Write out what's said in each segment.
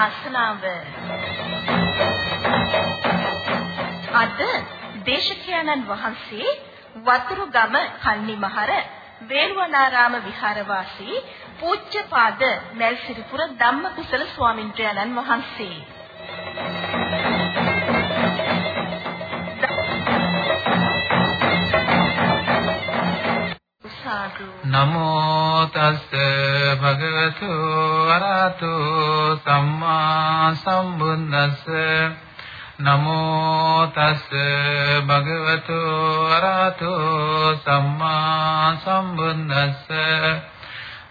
ධර්මානුශාසනාව අද දේශකයන්න් වහන්සේ වතුරුගම කන්නිමහර වේළුවනාරාම විහාරවාසී පූජ්‍යපාද මල්සිරිපුර ධම්මකුසල ස්වාමින්ද්‍රයන්න් වහන්සේ. නමෝ තස් භගවතු අරහතෝ සම්මා සම්බුද්දස්ස. නමෝ තස් භගවතු අරහතෝ සම්මා සම්බුද්දස්ස.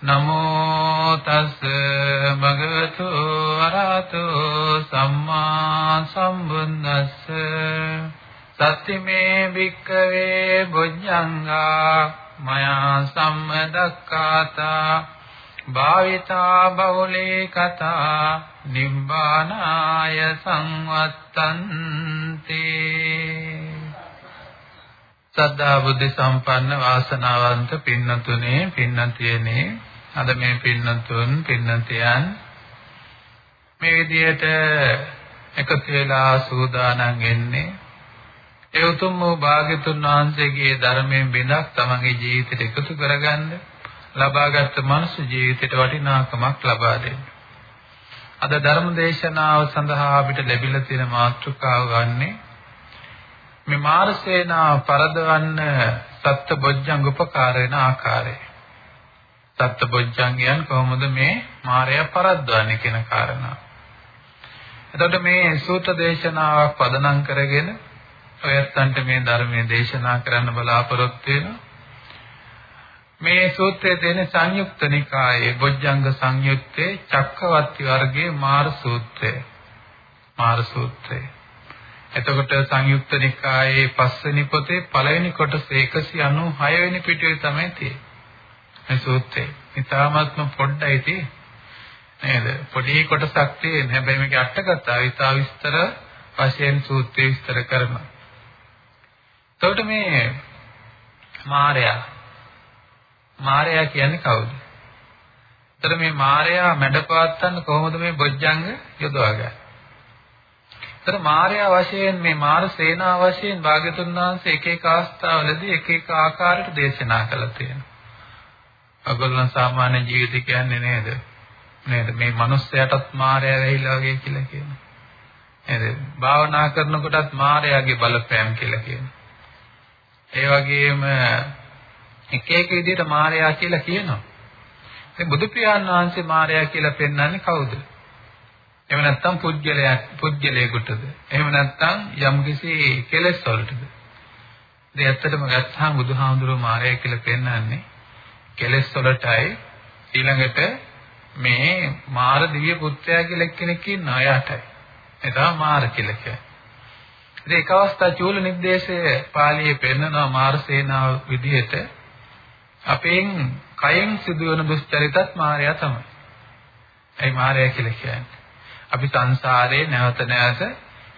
නමෝ තස් භගවතු අරහතෝ සම්මා සම්බුද්දස්ස. සත්‍යමේ වික්කවේ බොජ්ජංගා මයා සම්මදක්කාතා භාවිතා බහුලේ කතා නිබ්බානාය සංවත්තන්ති සද්ධා බුද්ධ සම්පන්න වාසනාවන්ත පින්නතුනේ පින්නතියනේ අද මේ පින්නතුන් පින්නතියන් මේ විදිහට එකතු වෙලා සූදානම් වෙන්නේ ඒ උතුම් වූ භාග්‍යතුන් වහන්සේගේ ධර්මයෙන් බිඳක් තමගේ ජීවිතයට එකතු කරගන්න ලබාගත් මනුස්ස ජීවිතයට වටිනාකමක් ලබා දෙන්න. අද ධර්ම දේශනාව සඳහා අපිට ලැබිලා තියෙන මාතෘකාව ගන්නේ මේ මාර්සේනා පරදවන්න සත්බොජ්ජංග උපකාර වෙන ආකාරය. සත්බොජ්ජංගයන් කොහොමද මේ මායя පරද්දවන්නේ කියන කාරණා. එතකොට මේ සූත්‍ර දේශනාවක් පදනම් කරගෙන ඔයත්තන්ට මේ ධර්මයේ දේශනා කරන්න බලාපොරොත්තු වෙනවා. මේ සූත්‍රයේ තියෙන සංයුක්ත නිකායේ බොජ්ජංග සංයුත්තේ චක්කවර්ති වර්ගයේ මාර සූත්‍රය. මාර සූත්‍රය. එතකොට සංයුක්ත නිකායේ පස්වෙනි පොතේ පළවෙනි කොටස 196 වෙනි පිටුවේ තමයි තියෙන්නේ. මේ සූත්‍රය. ඊටාත්ම පොඩ්ඩයි තියෙන්නේ. නේද? පොඩි කොටසක් තියෙන. හැබැයි මේක අටකතාව ඉතා විස්තර වශයෙන් සූත්‍රය විස්තර කරනවා. එතකොට මේ මාරයා මාරයා කියන්නේ කවුද? එතකොට මේ මාරයා මැඩපවත්තන්න කොහොමද මේ බොජ්ජංග යොදවගන්නේ? එතකොට මාරයා වශයෙන් මේ මාර සේනා වශයෙන් භාග්‍යතුන් වහන්සේ එක එක අවස්ථාවලදී එක එක ආකාරයට දේශනා කළා තියෙනවා. ඔයගොල්ලන් සාමාන්‍ය ජීවිතය කියන්නේ නේද? නේද මේ මිනිස්යාටත් මායя වෙහිලා වගේ කියලා කියනවා. නේද? භාවනා කරනකොටත් මායяගේ බලපෑම් කියලා කියනවා. ඒ වගේම එක එක විදිහට මායя කියලා කියනවා. ඉතින් බුදු පියාණන් වහන්සේ මායя කියලා පෙන්වන්නේ කවුද? එහෙම නැත්නම් පුජ්‍යලයක් පුජ්‍යලයකටද? එහෙම නැත්නම් යම්කිසි කෙලෙස් වලටද? ඉතින් ඇත්තටම ගත්තාම බුදුහාමුදුරුවෝ මායя කියලා පෙන්වන්නේ කෙලෙස් වලටයි ඊළඟට මේ මාර දිව්‍ය පුත්‍රයා කියලා කෙනෙක් ඉන්නවා යාටයි. ඒ තමයි මාර කියලා කියන්නේ. ඒක අවස්ථා චූල නිर्देशයේ පාළියේ පෙන්නනවා මාර්සේනාව විදිහට අපෙන් කයෙන් සිදුවන දුස්චරිතත් මායя තමයි. ඒ මායя කියලා කියන්නේ. අපි සංසාරේ නැවත නැවත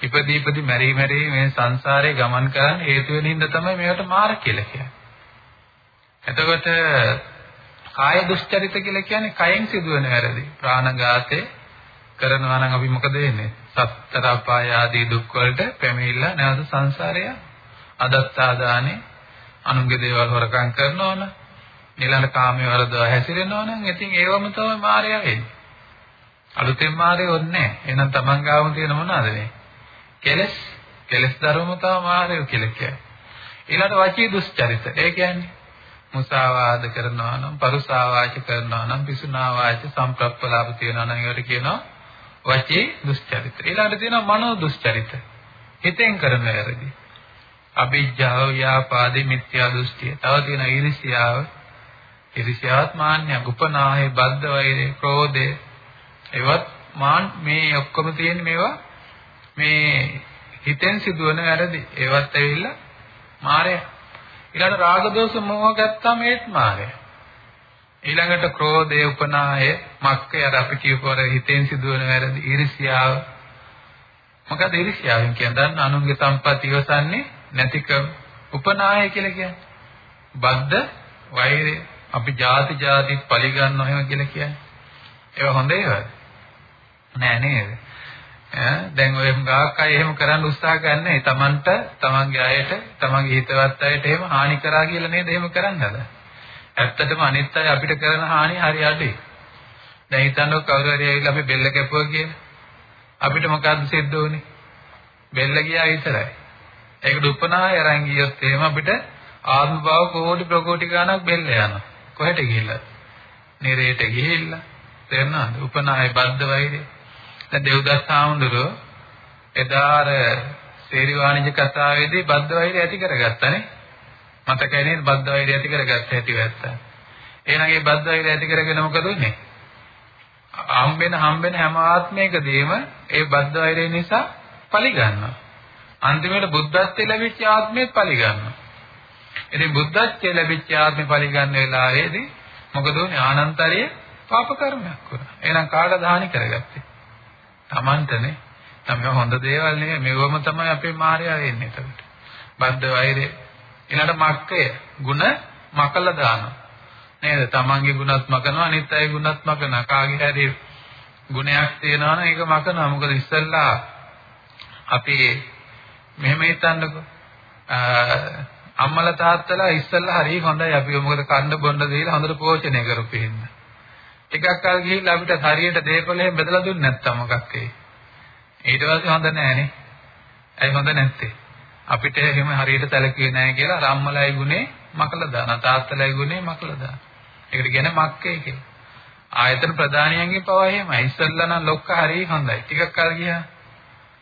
ඉපදී ඉපදී මැරි මැරි මේ සංසාරේ ගමන් කරන්න හේතු වෙන ඉන්න තමයි මේකට මාර කියලා කියන්නේ. එතකොට කාය දුස්චරිත කියලා කියන්නේ කයෙන් සිදුවන වැරදි. ප්‍රාණඝාතේ කරනවා නම් අපි මොකද වෙන්නේ? සතර අපාය ආදී දුක් වලට පැමිණිලා නැවත සංසාරය අදත්තාදානේ අනුන්ගේ දේවල් හොරකම් කරනවන ะ ඊළඟ කාමයේ වරදවා හැසිරෙනවා නම් ඉතින් ඒවම තමයි මායя වෙන්නේ. අලුතෙන් මායя ඕනේ නැහැ. එහෙනම් තමන් ගාවම තියෙන මොනවාද මේ? කෙලස්, කෙලස් ධර්මතාව මායя කියලා කියන්නේ. ඊළඟ වචී දුස්චරිත. ඒ කියන්නේ මුසාවාද කරනවා නම්, පරුසාවාච කරනවා නම්, පිසුනාවාච, සම්ප්‍රප්පලාප තියනවා නම් ඒවට කියනවා වචී දුස්චරිත. ඊළඟට තියෙනවා මනෝ දුස්චරිත. හිතෙන් කරන වැරදි. අභිජ්ජාව ව්‍යාපාදේ මිත්‍යා දෘෂ්ටිය. තව තියෙනවා ඊර්ෂ්‍යාව. ඊර්ෂ්‍යාවත් මාන්නය, උපනාහය, බද්ධ වෛරය, ක්‍රෝධය. ඒවත් මාන් මේ ඔක්කොම තියෙන මේවා මේ හිතෙන් සිදුවන වැරදි. ඒවත් ඇවිල්ලා මායя. ඊළඟ රාග දෝෂ මොහ ගත්තාම ඒත් මායя. ඊළඟට ක්‍රෝධය උපනාය මක්කය අර අපි කියපු අර හිතෙන් සිදුවන වැරදි ඊර්ෂ්‍යාව මොකද ඊර්ෂ්‍යාවෙන් කියන්නේ දන්න අනුන්ගේ සම්පත් ඉවසන්නේ නැතිකම උපනාය කියලා කියන්නේ බද්ද වෛරය අපි ಜಾති ಜಾති පරිගන්නව එහෙම කියලා කියන්නේ ඒවා හොඳ ඒවාද නෑ නේද? දැන් ඔය ගාක් අය එහෙම කරන්න උත්සාහ ගන්නෑ. තමන්ට, තමන්ගේ අයට, තමන්ගේ හිතවත් අයට එහෙම හානි කරා කියලා නේද එහෙම කරන්නද? ඇත්තටම අනිත් අය අපිට කරන හානිය හරි අඩුයි. දැන් හිතන්නකො කවුරු හරි ඇවිල්ලා අපි බෙල්ල කැපුවා කියලා. අපිට මොකද්ද සිද්ධ වෙන්නේ? බෙල්ල ගියා විතරයි. ඒකට උපනාය අරන් ගියොත් එහෙම අපිට ආත්ම භාව කෝටි ප්‍රකෝටි ගණක් බෙල්ල යනවා. කොහෙට ගිහිල්ලා? නිරේට ගිහිල්ලා. තේරුණාද? උපනාය බද්ධ වෛරය. දැන් දෙව්දස් සාමුදුරෝ එදා අර සේරි වාණිජ කතාවේදී බද්ධ වෛරය ඇති කරගත්තානේ. මතකයි නේද බද්ධ වෛරය ඇති කරගත්ත හැටි වැත්තා. එහෙනම් ඒ බද්ධ වෛරය ඇති කරගෙන මොකද උනේ? හම්බෙන හම්බෙන හැම ආත්මයකදීම ඒ බද්ධ වෛරය නිසා පලි ගන්නවා. අන්තිමට බුද්ධත්වයේ ලැබිච්ච ආත්මෙත් පලි ගන්නවා. ඉතින් බුද්ධත්වයේ ලැබිච්ච ආත්මෙ පලි ගන්න වෙලාවේදී මොකද උනේ ආනන්තරිය පාප කර්මයක් වුණා. එහෙනම් කාටද හානි කරගත්තේ? Tamanටනේ. තමයි හොඳ දේවල් නෙමෙයි මෙවම තමයි අපේ මායя වෙන්නේ එතකොට. බද්ධ වෛරය ඊළඟ මක්කය ಗುಣ මකලා දානවා. නේද? තමන්ගේ ගුණත් මකනවා අනිත් අයගේ ගුණත් මකනවා. කාගේ හරි ගුණයක් තියෙනවා නම් ඒක මකනවා. මොකද ඉස්සල්ලා අපි මෙහෙම හිතන්නකෝ. අම්මලා තාත්තලා ඉස්සල්ලා හරි හොඳයි අපි මොකද කන්න බොන්න දීලා හොඳට පෝෂණය කරපු හින්දා. ටිකක් කල් ගිහිල්ලා අපිට හරියට දේපලෙන් බෙදලා දුන්නේ නැත්තම් මොකක් ඒ. ඊට පස්සේ හොඳ නෑනේ. ඇයි හොඳ නැත්තේ? අපිට එහෙම හරියට සැලකුවේ නෑ කියලා රම්මලයි ගුනේ මකලා දාන තාත්තලයි ගුනේ මකලා දාන. ඒකට කියන්නේ මක්කේ කියලා. ආයතන ප්‍රධානියන්ගේ පව එහෙමයි. ඉස්සල්ලා නම් ලොක්ක හරිය හොඳයි. ටිකක් කල් ගියා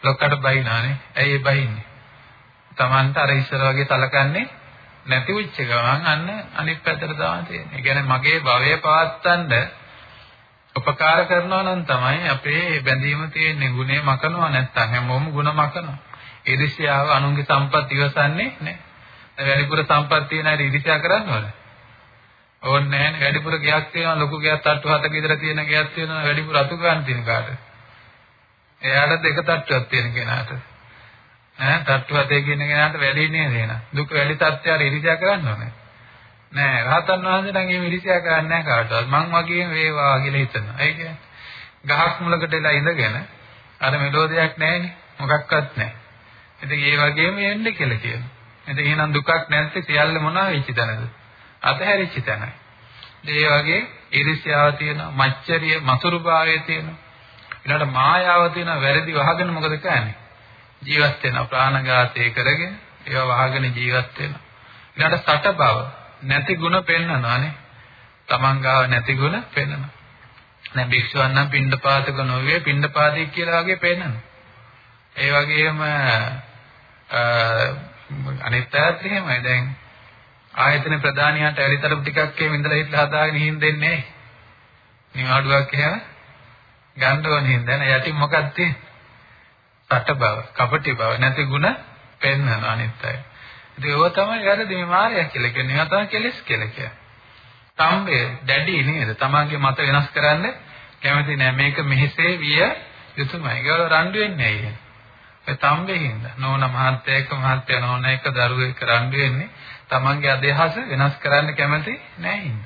ලොක්කට බයිනානේ. ඇයි ඒ බයින්නේ? Tamanta අර ඉස්සර වගේ සලකන්නේ නැති වෙච්ච ගමන් අන්න අනිත් පැත්තට දාන තියෙනවා. ඒ කියන්නේ මගේ භවය පවත්තන්න උපකාර කරනවා නම් තමයි අපේ බැඳීම තියෙන්නේ. ගුණේ මකනවා නැත්තම් හැමෝම ಗುಣ මකනවා. ඊර්ෂ්‍යාව අනුන්ගේ සම්පත් ඉවසන්නේ නැහැ. වැඩිපුර සම්පත් තියන අය ඊර්ෂ්‍යා කරන්නවද? ඕන්නේ නැහැ වැඩිපුර ගයක් තියෙනවා ලොකු ගයක් තට්ටු හතක විතර තියෙන ගයක් තියෙනවා වැඩිපුර අතු ගන්න තියෙන කාට? එයාට දෙක තට්ටුවක් තියෙන කෙනාට. ඈ තට්ටු හතේ කියන කෙනාට වැඩි නේද එන? දුක වැඩි තත්ත්වයට ඉරිසියා කරන්න ඕනේ. නෑ රහතන් වහන්සේ නම් එහෙම ඉරිසියා කරන්නේ නැහැ කාටවත්. මං වගේ වේවා කියලා හිතනවා. ඒ කියන්නේ ගහක් මුලකට එලා ඉඳගෙන අර මෙලෝ දෙයක් නැහැනේ මොකක්වත් නැහැ ඉතින් ඒ වගේම එන්නේ කියලා කියනවා ඉතින් එහෙනම් දුකක් නැත්te සියල්ල මොනවා වෙච්ච තැනද අතහැරිච්ච තැනයි. ඒ වගේ ඊර්ෂ්‍යාව තියෙනවා, මච්චරිය, මසුරුභාවය තියෙනවා. ඊළඟට මායාව තියෙනවා, වැරදි වහගෙන මොකද කරන්නේ? ජීවත් වෙනවා ප්‍රාණඝාතය කරගෙන ඒවා වහගෙන ජීවත් වෙනවා. ඊළඟට සට බව නැති ಗುಣ පෙන්වනවානේ. තමන් ගාව නැති ಗುಣ පෙන්වනවා. දැන් භික්ෂුවන් නම් පින්ඩපාතක නොවේ පින්ඩපාතී කියලා වගේ පෙන්වනවා. ඒ වගේම අනිත් පැත්තත් එහෙමයි. දැන් ආයතන ප්‍රධානියාට ඇලිතරම් ටිකක් එහෙම ඉඳලා හිටලා හදාගෙන හින්දෙන්නේ නැහැ. නිවාඩුවක් එහෙම ගන්න ඕනේ දැන යටි මොකක්ද රට බව කපටි බව නැති ಗುಣ පෙන්වන අනිත් අය. ඉතින් ඒව තමයි වැරදි මේ මායя කියලා කියන්නේ. ඒවා තමයි කෙලස් කියලා කියන්නේ. තම්බේ දැඩි නේද? තමන්ගේ මත වෙනස් කරන්න කැමති නෑ. මේක මෙහෙසේ විය යුතුයමයි ඒගොල්ලෝ රණ්ඩු වෙන්නේ නෑ ඒ තම්බේ හින්දා. නෝන මහත්තයෙක් මහත්තය නෝන එක දරුවෙක් රණ්ඩු වෙන්නේ. තමන්ගේ අදහස වෙනස් කරන්න කැමති නැහැ ඉන්න.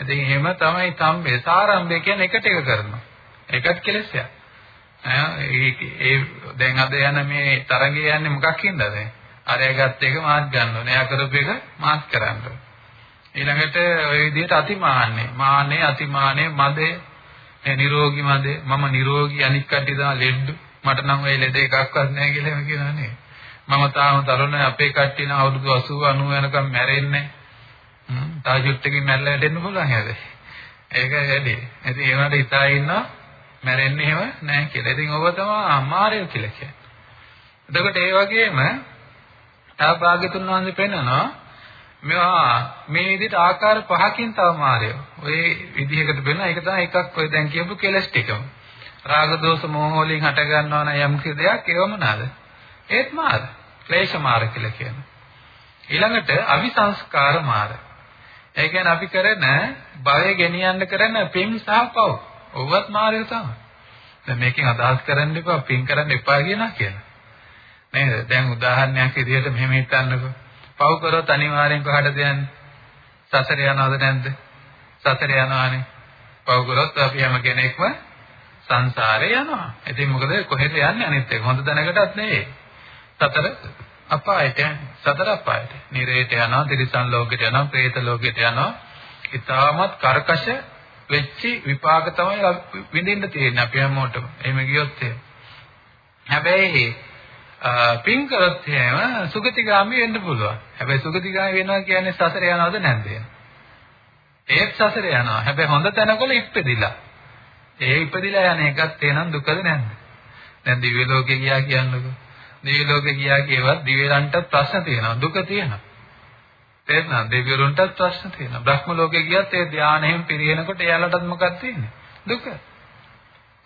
ඉතින් එහෙම තමයි තම්බේ සාරම්භය කියන්නේ එකට එක කරනවා. ඒකත් කෙලෙසයක්. ඒ දැන් අද යන මේ තරඟේ යන්නේ මොකක් හින්දාද? අරයාගත් එක මාත් ගන්න ඕනේ. එයා කරපු එක මාත් කරන්න ඕනේ. ඊළඟට ওই විදිහට අතිමාන්නේ, මාන්නේ, අතිමාන්නේ, මදේ, ඒ නිරෝගී මදේ, මම නිරෝගී අනික් කට්ටිය තමයි ලෙඩ. මට නම් ওই ලෙඩ එකක්වත් නැහැ කියලා එහෙම කියනවා නේ. මම තාම තරුණයි අපේ කට්ටිය නම් අවුරුදු 80 90 වෙනකම් මැරෙන්නේ. හ්ම් තාජුට්ටකින් මැරලා හැදෙන්න පුළුවන් හැබැයි. ඒක වැඩි. ඉතින් ඒ වුණාට හිතා ඉන්නවා මැරෙන්නේ එහෙම නැහැ කියලා. ඉතින් ඔබ තමයි අමාරය කියලා කියන්නේ. එතකොට ඒ වගේම තව භාග්‍යතුන් වහන්සේ පෙන්නනවා මේවා මේ විදිහට ආකාර පහකින් තව මාරය. ඔය විදිහකට වෙන එක තමයි එකක් ඔය දැන් කියපු කෙලස් ටිකම. රාග දෝෂ මෝහ වලින් හට ගන්නවා නම් යම් කිසි දෙයක් ඒවම නාද? ඒත් මාර. ක්ලේශ මාර කියලා කියනවා. ඊළඟට අවිසංස්කාර මාර. ඒ කියන්නේ අපි කරන භවය ගෙනියන්න කරන පින් සහ පව්. ඔව්වත් මාරය තමයි. දැන් මේකෙන් අදහස් කරන්න එපා පින් කරන්න එපා කියනවා කියලා. නේද? දැන් උදාහරණයක් විදිහට මෙහෙම හිතන්නකෝ. පව් කරොත් අනිවාර්යෙන් කොහටද යන්නේ? සසර යනවද නැද්ද? සසර යනවානේ. පව් කරොත් අපි හැම කෙනෙක්ම සංසාරේ යනවා. ඉතින් මොකද කොහෙද යන්නේ අනිත් එක? හොඳ දැනකටත් නෙවෙයි. සතර අපායට යන්නේ. සතර අපායට. නිරේට යනවා, තිරිසන් ලෝකෙට යනවා, പ്രേත ලෝකෙට යනවා. ඊටමත් කරකශ වෙච්ච විපාක තමයි විඳින්න තියෙන්නේ අපි හැමෝටම. එහෙම ගියොත් හැබැයි පින් කරොත් එහෙම සුගතිගාමි වෙන්න පුළුවන්. හැබැයි සුගතිගාමි වෙනවා කියන්නේ සසර යනවද නැද්ද? ඒත් සසර යනවා. හැබැයි හොඳ තැනකොල ඉපදිලා. ඒ ඉපදිලා යන එකත් එනනම් දුකද නැද්ද? දැන් දිව්‍ය ලෝකේ ගියා කියන්නකෝ. දිව්‍ය ලෝකේ ගියා කියවත් දිව්‍යලන්ට ප්‍රශ්න තියෙනවා. දුක තියෙනවා. තේරුණා? දෙවිවරුන්ටත් ප්‍රශ්න තියෙනවා. බ්‍රහ්ම ලෝකේ ගියත් ඒ ධානයෙන් පිරිනකොට එයාලටත් මොකක්ද තියෙන්නේ? දුක.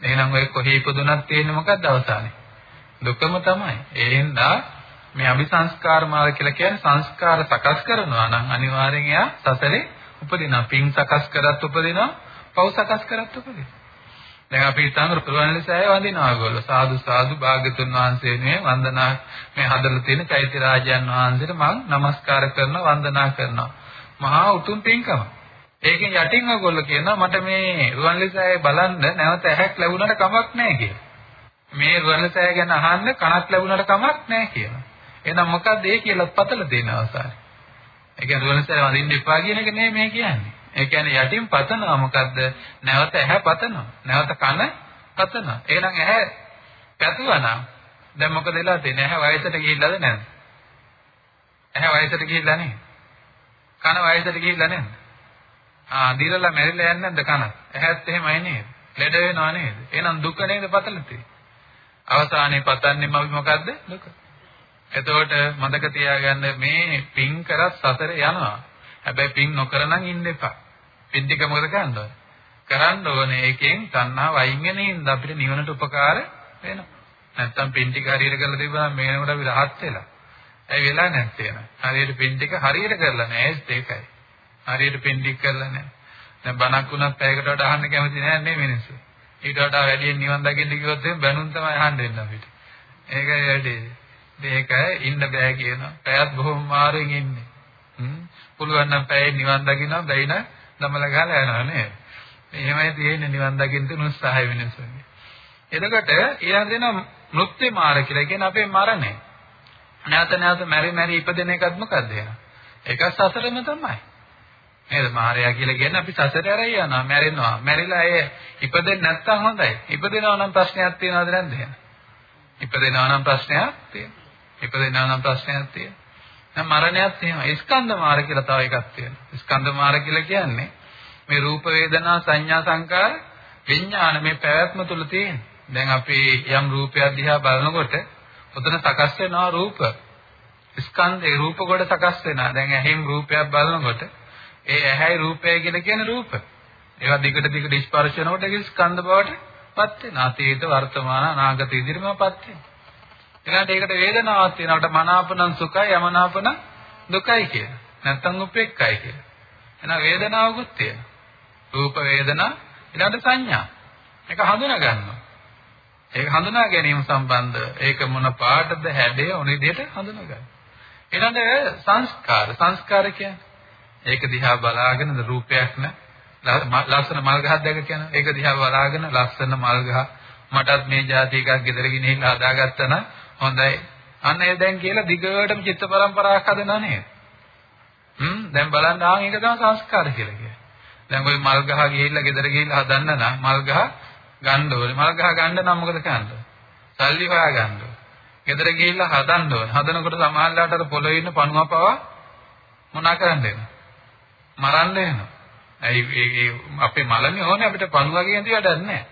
එහෙනම් ඔය කොහේ ඉපදුනත් තියෙන්නේ මොකක්ද අවසානයේ? දුකම තමයි. ඒ හින්දා මේ අபிසංස්කාර මාර්ග කියලා කියන්නේ සංස්කාර සකස් කරනවා නම් අනිවාර්යෙන් එයා සසරේ උපදිනවා. පින් සකස් කරත් උපදිනවා, පව් සකස් කරත් උපදිනවා. දැන් අපි හිතන රුවන්වැලිසෑය වඳිනවා ඒගොල්ලෝ. සාදු සාදු භාග්‍යතුන් වහන්සේ මේ වන්දනා මේ හදලා තියෙන චෛත්‍ය රාජයන් වහන්සේට මම নমස්කාර කරනවා වන්දනා කරනවා. මහා උතුම් පින්කම. ඒකෙන් යටින් ඔයගොල්ලෝ කියනවා මට මේ රුවන්වැලිසෑය බලන්න නැවත ඇහැක් ලැබුණාට කමක් නැහැ කියලා. මේ රුවන්වැලිසෑය ගැන අහන්න කනක් ලැබුණාට කමක් නැහැ කියනවා. එහෙනම් මොකද්ද ඒ කියලා පතල දෙන අවසානයේ. ඒ කියන්නේ රුවන්වැලිසෑය වඳින්න එපා කියන එක නෙමෙයි මේ කියන්නේ. ඒ කියන්නේ යටින් පතනවා මොකද්ද? නැවත ඇහැ පතනවා. නැවත කන පතනවා. එහෙනම් ඇහැ පැතුවා නම් දැන් මොකද වෙලා තියෙන්නේ? ඇහැ වයසට ගිහිල්ලාද නැද්ද? ඇහැ වයසට ගිහිල්ලා නැහැ. කන වයසට ගිහිල්ලා නැද්ද? ආ දිරලා මැරිලා යන්නේ නැද්ද කන? ඇහත් එහෙමයි නේද? ලෙඩ වෙනවා නේද? එහෙනම් දුක නේද පතලතේ? අවසානයේ පතන්නේ මොකද්ද? දුක. එතකොට මතක තියාගන්න මේ පින් කරත් සතර යනවා. හැබැයි පින් නොකර නම් ඉන්න එපා. පින් ටික මොකද කරන්නේ? කරන්න ඕනේ ඒකෙන් තණ්හාව අයින් වෙන හින්දා අපිට නිවනට උපකාර වෙනවා. නැත්තම් පින් ටික හරියට කරලා තිබුණාම මේනකොට අපි rahat වෙලා. ඇයි වෙලා නැත්තේ නේද? හරියට පින් ටික හරියට කරලා නැහැ ඒකයි. හරියට පින් ටික කරලා නැහැ. දැන් බණක් වුණත් පැයකට වඩා අහන්න කැමති නැහැ නේ මිනිස්සු. ඊට වඩා වැඩියෙන් නිවන් දකින්න කිව්වොත් එහෙනම් බැනුම් තමයි අහන්න වෙන්නේ අපිට. ඒකයි වැඩි. මේකයි ඉන්න බෑ කියනවා. පැයත් බොහොම මාරුවෙන් ඉන්නේ. හ්ම්. පුළුවන් නම් පැයේ නිවන් දකින්න බැයි නම් දමල ගහලා යනවා නේද? එහෙමයි තියෙන්නේ නිවන් දකින්න තුන උත්සාහය වෙනසන්නේ. එතකොට ඊළඟ දෙන මෘත්‍ය මාර කියලා කියන්නේ අපේ මරණය. නැවත නැවත මෙරි මෙරි ඉපදෙන එකත් මොකද්ද එනවා? ඒක සසරම තමයි. නේද? මායя කියලා කියන්නේ අපි සසරේ ඇරයි යනවා, මැරෙනවා. මැරිලා ඒ ඉපදෙන්නේ නැත්තම් හොඳයි. ඉපදෙනවා නම් ප්‍රශ්නයක් තියෙනවද නැද්ද එහෙනම්? ඉපදෙනවා නම් ප්‍රශ්නයක් තියෙනවා. ඉපදෙනවා නම් ප්‍රශ්නයක් තියෙනවා. දැන් මරණයත් එහෙමයි. ස්කන්ධ මාර කියලා තව එකක් තියෙනවා. ස්කන්ධ මාර කියලා කියන්නේ මේ රූප වේදනා සංඥා සංකාර විඥාන මේ පැවැත්ම තුල තියෙන. දැන් අපි යම් රූපයක් දිහා බලනකොට උතන සකස් වෙනවා රූප. ස්කන්ධේ රූප කොට සකස් වෙනවා. දැන් ඇහෙන් රූපයක් බලනකොට ඒ ඇහැයි රූපය කියලා කියන රූප. ඒවා දිගට දිගට ස්පර්ශ වෙනකොට ඒක ස්කන්ධ බවට පත් වෙනවා. අතීත වර්තමාන අනාගත ඉදිරියටම පත් වෙනවා. ඊළඟට ඒකට වේදනාවක් තියෙනකොට මනාපනම් සුඛයි යමනාපන දුකයි කියලා. නැත්තම් උපේක්ඛයි කියලා. එහෙනම් වේදනාවකුත් තියෙනවා. රූප වේදනා ඊළඟට සංඥා. ඒක හඳුනා ගන්නවා. ඒක හඳුනා ගැනීම සම්බන්ධ ඒක මොන පාටද හැඩය ඔන විදිහට හඳුනා ගන්න. ඊළඟ සංස්කාර සංස්කාර කියන්නේ ඒක දිහා බලාගෙන රූපයක් න ලස්සන මල් ගහක් දැක කියන ඒක දිහා බලාගෙන ලස්සන මල් ගහ මටත් මේ જાති එකක් ගෙදර ගෙනිහිල්ලා හදාගත්තා නම් හොඳයි. අන්න ඒ දැන් කියලා දිගටම චිත්ත පරම්පරාවක් හදනවා නේද? හ්ම් දැන් බලන්න ආන් ඒක තමයි සංස්කාර කියලා කියන්නේ. දැන් ওই මල් ගහ ගිහිල්ලා ගෙදර ගිහිල්ලා හදන්න නම් මල් ගහ ගන්න ඕනේ. මල් ගහ ගන්න නම් මොකද කරන්නේ? සල්ලි හොයා ගන්න ඕනේ. ගෙදර ගිහිල්ලා හදන්න ඕනේ. හදනකොට සමහරලාට අර පොළොවේ ඉන්න පණුව පවා මොනා කරන්නද? මරන්න වෙනවා. ඇයි ඒ අපේ මලනේ ඕනේ අපිට පණුව කියන දේ වැඩක් නැහැ.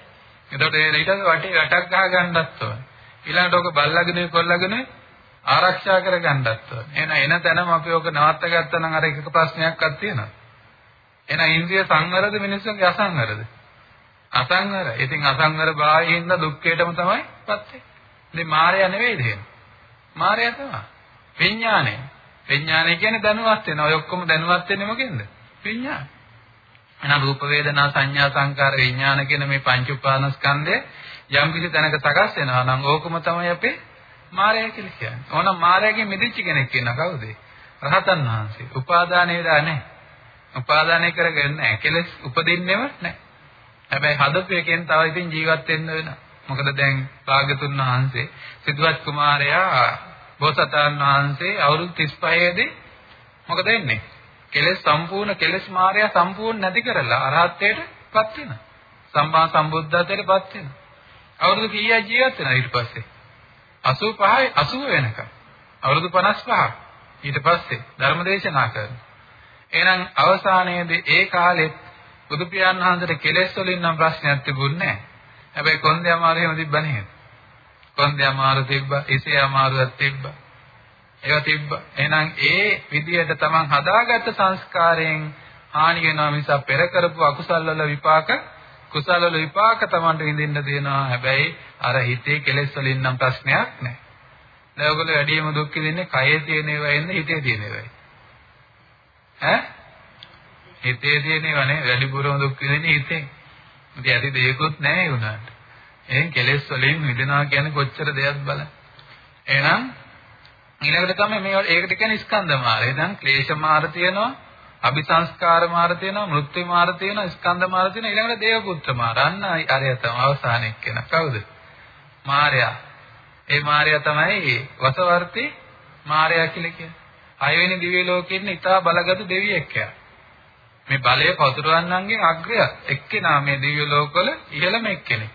එතකොට ඊට වටේ වැටක් ගහ ගන්නත් ඕනේ. ඊළඟට ඔක බල්ලාගෙන කොල්ලාගෙන ආරක්ෂා කරගන්නත් ඕනේ. එහෙනම් එන තැනම අපි ඔක නවත්ත ගත්තා නම් අර එකක ප්‍රශ්නයක්වත් තියෙනවා. එහෙනම් ඉන්ද්‍රිය සංවරද මිනිස්සුන්ගේ අසංවරද? අසංවර. ඉතින් අසංවර භාවයෙන්ද දුක්ඛයටම තමයි පත් වෙන්නේ. ඉතින් මායя නෙවෙයිද එහෙනම්? මායя තමයි. විඥානය. විඥානය කියන්නේ දැනුවත් වෙනවා. ඔය ඔක්කොම දැනුවත් වෙන්නේ මොකෙන්ද? විඥාන. එහෙනම් රූප වේදනා සංඥා සංකාර විඥාන කියන මේ පංච උපාදානස්කන්ධය යම් කිසි තැනක සකස් වෙනවා නම් ඕකම තමයි අපේ මායя කියලා කියන්නේ. ඕනම් මායයෙන් මිදිච්ච කෙනෙක් කියනවා කවුද? රහතන් වහන්සේ. උපාදානය වෙලා නැහැ. උපාදානය කරගන්නේ නැහැ. කෙලස් උපදින්නෙම නැහැ. හැබැයි හදපු එකෙන් තව ඉතින් ජීවත් වෙන්න වෙනවා. මොකද දැන් භාග්‍යතුන් වහන්සේ සිද්ධාර්ථ කුමාරයා බෝසතාණන් වහන්සේ අවුරුදු 35 දී මොකද වෙන්නේ? කෙලෙස් සම්පූර්ණ කෙලෙස් මායя සම්පූර්ණ නැති කරලා අරහත්ත්වයටපත් වෙනවා. සම්මා සම්බුද්ධත්වයටපත් වෙනවා. අවුරුදු කීයක් ජීවත් වෙනවා ඊට පස්සේ? 85 80 වෙනකම්. අවුරුදු 55. ඊට පස්සේ ධර්මදේශනා කරනවා. එහෙනම් අවසානයේදී ඒ කාලෙත් බුදු පියාණන් වහන්සේට කෙලෙස් වලින් නම් ප්‍රශ්නයක් තිබුණේ නැහැ. හැබැයි කොන්දේ අමාරු එහෙම තිබ්බ නේද? කොන්දේ අමාරු තිබ්බා, ඉසේ අමාරුවක් තිබ්බා. ඒවා තිබ්බා. එහෙනම් ඒ විදියට තමන් හදාගත්ත සංස්කාරයෙන් හානි වෙනවා මිස පෙර කරපු අකුසල් වල විපාක කුසල වල විපාක තමන්ට විඳින්න දෙනවා. හැබැයි අර හිතේ කෙලෙස් වලින් නම් ප්‍රශ්නයක් නැහැ. දැන් ඔයගොල්ලෝ වැඩිම දුක් විඳින්නේ කයේ තියෙන ඒවා එන්නේ හිතේ තියෙන ඒවායි. ඈ? හිතේ තියෙන ඒවා නේ වැඩිපුරම දුක් විඳින්නේ හිතෙන්. ඉතින් ඇති දෙයක්වත් නැහැ ඒ උනාට. එහෙන් කෙලෙස් වලින් මිදෙනවා කියන්නේ කොච්චර දෙයක් බලන්න. එහෙනම් ඊළඟට තමයි මේ ඒකට කියන්නේ ස්කන්ධ මාර්ගය. දැන් ක්ලේශ මාර්ග තියෙනවා, අபிසංස්කාර මාර්ග තියෙනවා, මෘත්‍ති මාර්ග තියෙනවා, ස්කන්ධ මාර්ග තියෙනවා. ඊළඟට දේවපුත්‍ර මාර්ග. අන්න අරය තමයි අවසාන එක්කෙන. කවුද? මාර්යා. ඒ මාර්යා තමයි වසවර්ති මාර්යා කියලා කියන්නේ. හයවෙනි දිව්‍ය ලෝකෙ ඉන්න ඉතා බලගත් දෙවියෙක් යා. මේ බලය පතුරවන්නන්ගේ අග්‍රය එක්කෙනා මේ දිව්‍ය ලෝකවල ඉහළම එක්කෙනෙක්.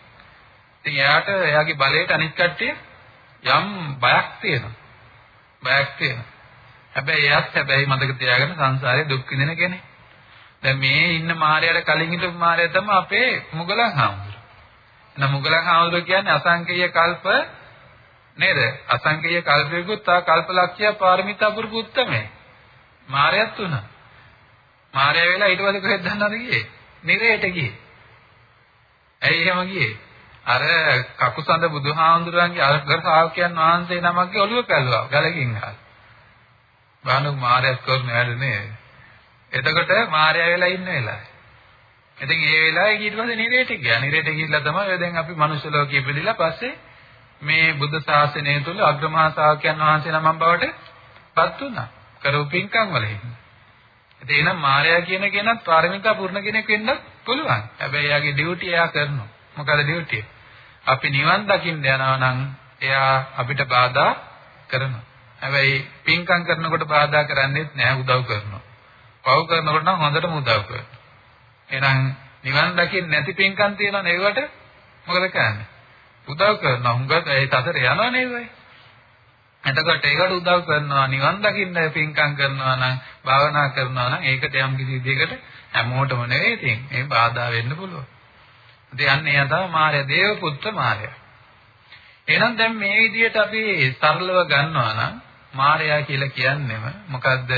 ඉතින් එයාට එයාගේ බලයට අනිත් කට්ටිය යම් බයක් තියෙනවා. බයක් තියෙනවා. හැබැයි එයාත් හැබැයි මතක තියාගන්න සංසාරේ දුක් විඳින කෙනෙක්. දැන් මේ ඉන්න මායයට කලින් හිටපු මායය තමයි අපේ මුගලන් හාමුදුරුවෝ. එහෙනම් මුගලන් හාමුදුරුවෝ කියන්නේ අසංකේය කල්ප නේද? අසංකේය කල්පයකුත් තා කල්පලක්ෂය පාරමිතා පුරුපු උත්තමයි. මායයත් උනා. මායя වෙලා ඊට පස්සේ කොහෙද දන්නවද ගියේ? නිරේට ගියේ. ඇයි එහෙම ගියේ? අර කකුසඳ බුදුහාමුදුරන්ගේ අග්‍ර ශ්‍රාවකයන් වහන්සේ නමක්ගේ ඔළුව පැලුවා ගලකින් අහලා. බානු මායයක් කරන හැදනේ. එතකොට මායя වෙලා ඉන්න වෙලාවයි. ඉතින් ඒ වෙලාවේ ඊට පස්සේ නිරේට ගියා. නිරේට ගිහිල්ලා තමයි දැන් අපි මනුෂ්‍ය ලෝකෙ ඉපදිලා පස්සේ මේ බුද්ධ ශාසනය තුල අග්‍රමහා ශාවකයන් වහන්සේ නමක් බවට පත් වුණා. කරපු පින්කම් වල හින්දා. ඉතින් එහෙනම් මාර්යා කියන කෙනත් පාරමිතා පුරණ කෙනෙක් වෙන්න පුළුවන්. හැබැයි එයාගේ ඩියුටි එයා කරනවා. මොකද ඩියුටිය? අපි නිවන් දකින්න යනවා නම් එයා අපිට බාධා කරනවා. හැබැයි පින්කම් කරනකොට බාධා කරන්නේත් නැහැ උදව් කරනවා. පව් කරනකොට නම් හොඳටම උදව් කරනවා. එහෙනම් නිවන් දකින්න නැති පින්කම් තියෙනවනේ ඒවට මොකද කරන්නේ? උදව් කරනවා. හුඟක් ඒ සතර යනවා නේද? එතකොට ඒකට උදව් කරනවා නිවන් දකින්න පින්කම් කරනවා නම් භාවනා කරනවා නම් ඒකට යම් කිසි විදිහකට හැමෝටම නෙවෙයි ඉතින් මේ බාධා වෙන්න පුළුවන්. ඉතින් අන්න එයා තමයි මාර්ය දේව පුත්‍ර මාර්ය. එහෙනම් දැන් මේ විදිහට අපි සරලව ගන්නවා නම් මායя කියලා කියන්නේම මොකද්ද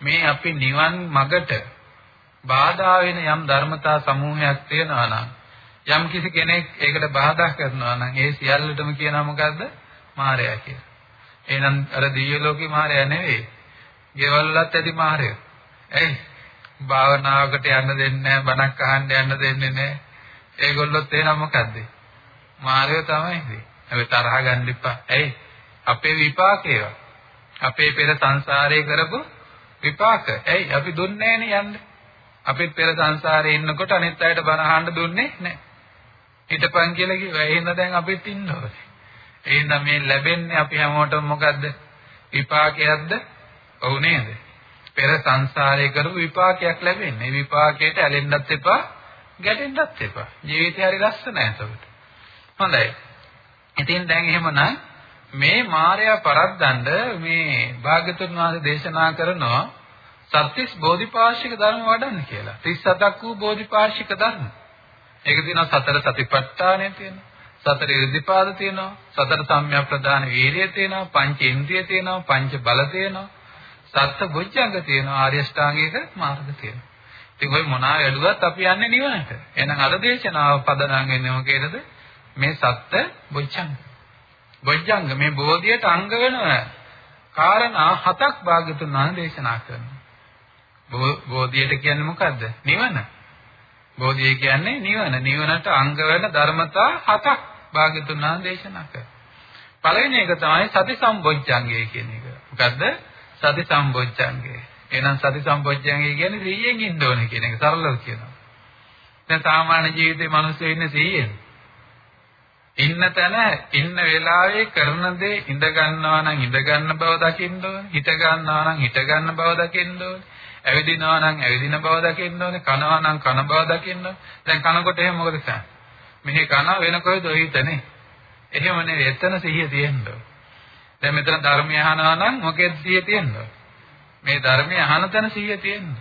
මේ අපි නිවන් මගට බාධා වෙන යම් ධර්මතා සමූහයක් තියෙනවා නම් යම් කිසි කෙනෙක් ඒකට බාධා කරනවා නම් ඒ සියල්ලටම කියනවා මොකද්ද මායя කියලා. එහෙනම් අර දිව්‍ය ලෝකේ මායя නෙවෙයි. ගෙවල්ලත් ඇති මායя. ඇයි? භාවනාවකට යන්න දෙන්නේ නැහැ, බණක් අහන්න යන්න දෙන්නේ නැහැ. ඒගොල්ලොත් එහෙනම් මොකද්ද? මායя තමයි ඉතින්. හැබැයි තරහ ගන්න එපා. ඇයි? අපේ විපාක ඒවා. අපේ පෙර සංසාරේ කරපු විපාක. ඇයි? අපි දුන්නේ නැහැ යන්න. අපිත් පෙර සංසාරේ ඉන්නකොට අනිත් අයට බණ අහන්න දුන්නේ නැහැ. හිටපන් කියලා කිව්වා. එහෙනම් දැන් අපිත් ඉන්න ඕනේ. එහෙනම් මේ ලැබෙන්නේ අපි හැමෝටම මොකද්ද? විපාකයක්ද? ඔව් නේද? පෙර සංසාරේ කරපු විපාකයක් ලැබෙන්නේ. මේ විපාකයට ඇලෙන්නත් එපා, ගැටෙන්නත් එපා. ජීවිතය හරි ලස්සනයි එතකොට. හොඳයි. ඉතින් දැන් එහෙමනම් මේ මායя පරද්දන්න මේ භාග්‍යතුන් වහන්සේ දේශනා කරනවා සත්‍තිස් බෝධිපාශික ධර්ම වඩන්න කියලා. 37ක් වූ බෝධිපාශික ධර්ම. ඒක තියෙනවා සතර සතිපට්ඨානය තියෙනවා. සතර ඉර්ධිපාද තියෙනවා. සතර සම්‍යක් ප්‍රදාන වීර්යය තියෙනවා. පංච ඉන්ද්‍රිය තියෙනවා. පංච බල තියෙනවා. සත්ත බොජ්ජංග තියෙනවා. ආර්ය ශ්‍රාංගික මාර්ග තියෙනවා. ඉතින් ওই මොනවා වැළුවත් අපි යන්නේ නිවනට. එහෙනම් අර දේශනාව පදනම් වෙන්නේ මොකේද? මේ සත්ත බොජ්ජංග. බොජ්ජංග මේ බෝධියට අංග වෙන කාරණා හතක් භාග්‍යතුන් වහන්සේ දේශනා කරනවා බෝධියට කියන්නේ මොකද්ද නිවන බෝධිය කියන්නේ නිවන. නිවනට අංග වෙන ධර්මතා හතක් භාග්‍යතුන් වහන්සේ දේශනා කරා. පළවෙනි එක තමයි සති සම්බොජ්ජංගය කියන එක. මොකද්ද? සති සම්බොජ්ජංගය. එහෙනම් සති සම්බොජ්ජංගය කියන්නේ සිහියෙන් ඉන්න ඕනේ කියන එක සරලව කියනවා. දැන් සාමාන්‍ය ජීවිතේ මිනිස්සු ඉන්නේ සිහියෙන්. ඉන්න තැන ඉන්න වෙලාවේ කරන දේ ඉඳ ගන්නවා නම් ඉඳ ගන්න බව දකින්න ඕනේ. හිත ගන්නවා නම් හිත ගන්න බව දකින්න ඕනේ. ඇවිදිනවා නම් ඇවිදින බව දකින්න ඕනේ. කනවා නම් කන බව දකින්න ඕනේ. දැන් කනකොට එහෙම මොකද කරන්නේ? මෙහි කන වෙන කොහෙද හිතනේ? එහෙම නෙවෙයි. එතන සිහිය තියෙන්න ඕනේ. දැන් මෙතන ධර්මය අහනවා නම් මොකෙද සිහිය තියෙන්න ඕනේ? මේ ධර්මය අහන තැන සිහිය තියෙන්න.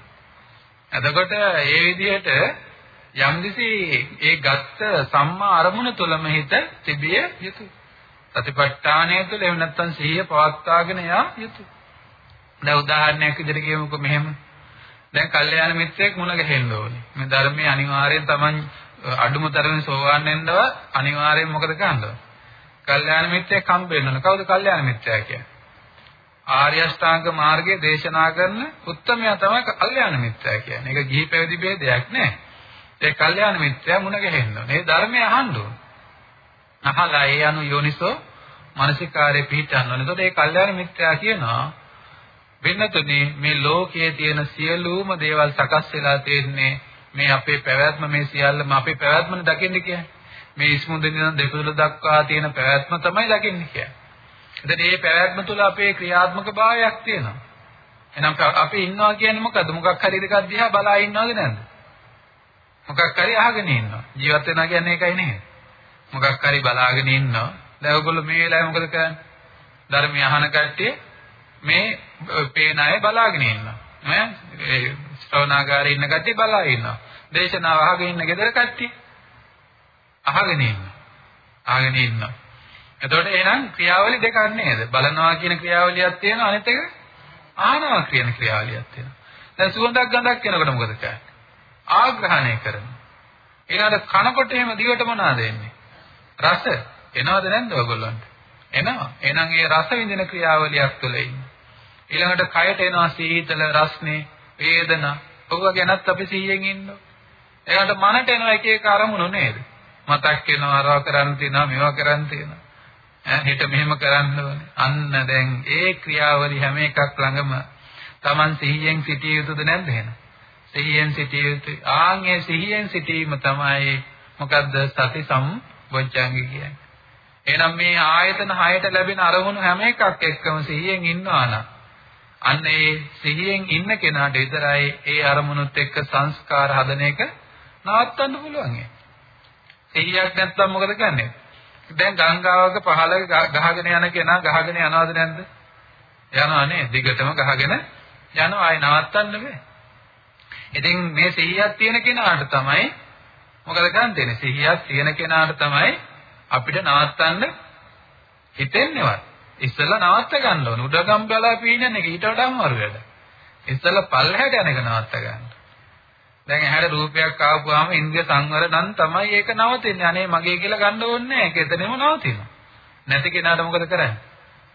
එතකොට ඒ විදිහට යම්කිසි ඒ ගත්ත සම්මා අරමුණ තුළම හිත තිබිය යුතුයි. සතිපට්ඨානය තුළ එහෙම නැත්නම් සිහිය පවත්වාගෙන යා යුතුයි. දැන් උදාහරණයක් විදිහට කියමුකෝ මෙහෙම. දැන් කල්යාණ මිත්‍රයෙක් මුණ ගැහෙන්න ඕනේ. මේ ධර්මයේ අනිවාර්යෙන් Taman අඩුම තරමේ සෝවාන් වෙන්නව අනිවාර්යෙන් මොකද කරන්නේ? කල්යාණ මිත්‍රයෙක් හම්බ වෙන්න ඕන. කවුද කල්යාණ මිත්‍රයා කියන්නේ? ආර්ය අෂ්ටාංග මාර්ගයේ දේශනා කරන උත්තමයා තමයි කල්යාණ මිත්‍රයා කියන්නේ. ඒක ගිහි පැවිදි ભેදයක් නෑ. ඒ කල්යාණ මිත්‍රයා මුණ ගැහෙන්න ඕනේ. ඒ ධර්මය අහන්න ඕනේ. අහලා ඒ අනු යෝනිසෝ මානසිකාරේ පිහිටන්න ඕනේ. එතකොට ඒ කල්යාණ මිත්‍රයා කියනවා වෙනතුනේ මේ ලෝකයේ තියෙන සියලුම දේවල් සකස් වෙලා තියෙන්නේ මේ අපේ පැවැත්ම මේ සියල්ලම අපේ පැවැත්මනේ දකින්න කියන්නේ. මේ ඉස්මුදින දෙපතුල දක්වා තියෙන පැවැත්ම තමයි දකින්න කියන්නේ. එතන මේ පැවැත්ම තුළ අපේ ක්‍රියාත්මක භාවයක් තියෙනවා. එහෙනම් අපි ඉන්නවා කියන්නේ මොකද්ද? මොකක් හරි එකක් දිහා බලා ඉන්නවද නැද්ද? මොකක් හරි අහගෙන ඉන්නවා. ජීවත් වෙනවා කියන්නේ ඒකයි නේද? මොකක් හරි බලාගෙන ඉන්නවා. දැන් ඔයගොල්ලෝ මේ වෙලාවේ මොකද කරන්නේ? ධර්මය අහන කට්ටිය මේ පේන අය බලාගෙන ඉන්නවා. ඈ ඒ ශ්‍රවණාගාරේ ඉන්න කට්ටිය බලා ඉන්නවා. දේශනාව අහගෙන ඉන්න ගෙදර කට්ටිය අහගෙන ඉන්නවා. අහගෙන ඉන්නවා. එතකොට එහෙනම් ක්‍රියාවලි දෙකක් නේද? බලනවා කියන ක්‍රියාවලියක් තියෙනවා අනිත් එක ආනවා කියන ක්‍රියාවලියක් තියෙනවා. දැන් සුවඳක් ගඳක් එනකොට මොකද කරන්නේ? ආග්‍රහණය කරනවා. ඊළඟට කනකොට එහෙම දිවට මොනවද එන්නේ? රස එනවද නැද්ද ඔයගොල්ලන්ට? එනවා. එහෙනම් ඒ රස විඳින ක්‍රියාවලියක් තුළ ඉන්නේ. ඊළඟට කයට එනවා සීතල රස්නේ වේදනා. ඔව්ව ගැනත් අපි සිහියෙන් ඉන්නවා. ඊළඟට මනට එනවා එක එක අරමුණු නේද? මතක් වෙනවා අරවා කරන්න තියෙනවා මේවා කරන්න තියෙනවා. ඈ හිත මෙහෙම කරන්න ඕනේ. අන්න දැන් ඒ ක්‍රියාවලි හැම එකක් ළඟම Taman සිහියෙන් සිටිය යුතුද නැද්ද එහෙනම්? සිහියෙන් සිටිය යුතුයි. ආන්ගේ සිහියෙන් සිටීම තමයි මොකද්ද සති සම්බොජ්ජංගි කියන්නේ. එහෙනම් මේ ආයතන හයට ලැබෙන අරමුණු හැම එකක් එක්කම සිහියෙන් ඉන්නවා නම් අන්න ඒ සිහියෙන් ඉන්න කෙනාට විතරයි ඒ අරමුණුත් එක්ක සංස්කාර හදන එක නවත්තන්න පුළුවන්. සිහියක් නැත්නම් මොකද කරන්නේ? දැන් ගංගාවක පහළ ගහගෙන යන කෙනා ගහගෙන යනවද නැද්ද? යනවා නේ. දිගටම ගහගෙන යනවා. ආයි නවත්තන්න බෑ. ඉතින් මේ සිහියක් තියෙන කෙනාට තමයි මොකද කරන්නේ? සිහියක් තියෙන කෙනාට තමයි අපිට නවත්තන්න හිතෙන්නේවත්. ඉස්සෙල්ලා නවත්ත ගන්න ඕනේ. උඩගම් බලා පීනන එක ඊට වඩා අමාරු වැඩ. ඉස්සෙල්ලා පල්ලෙහාට යන එක නවත්ත ගන්න. දැන් ඇහැට රූපයක් ආවම ඉන්ද්‍රිය සංවර නම් තමයි ඒක නවතින්නේ. අනේ මගේ කියලා ගන්න ඕනේ නැහැ. ඒක එතනම නවතිනවා. නැති කෙනාට මොකද කරන්නේ?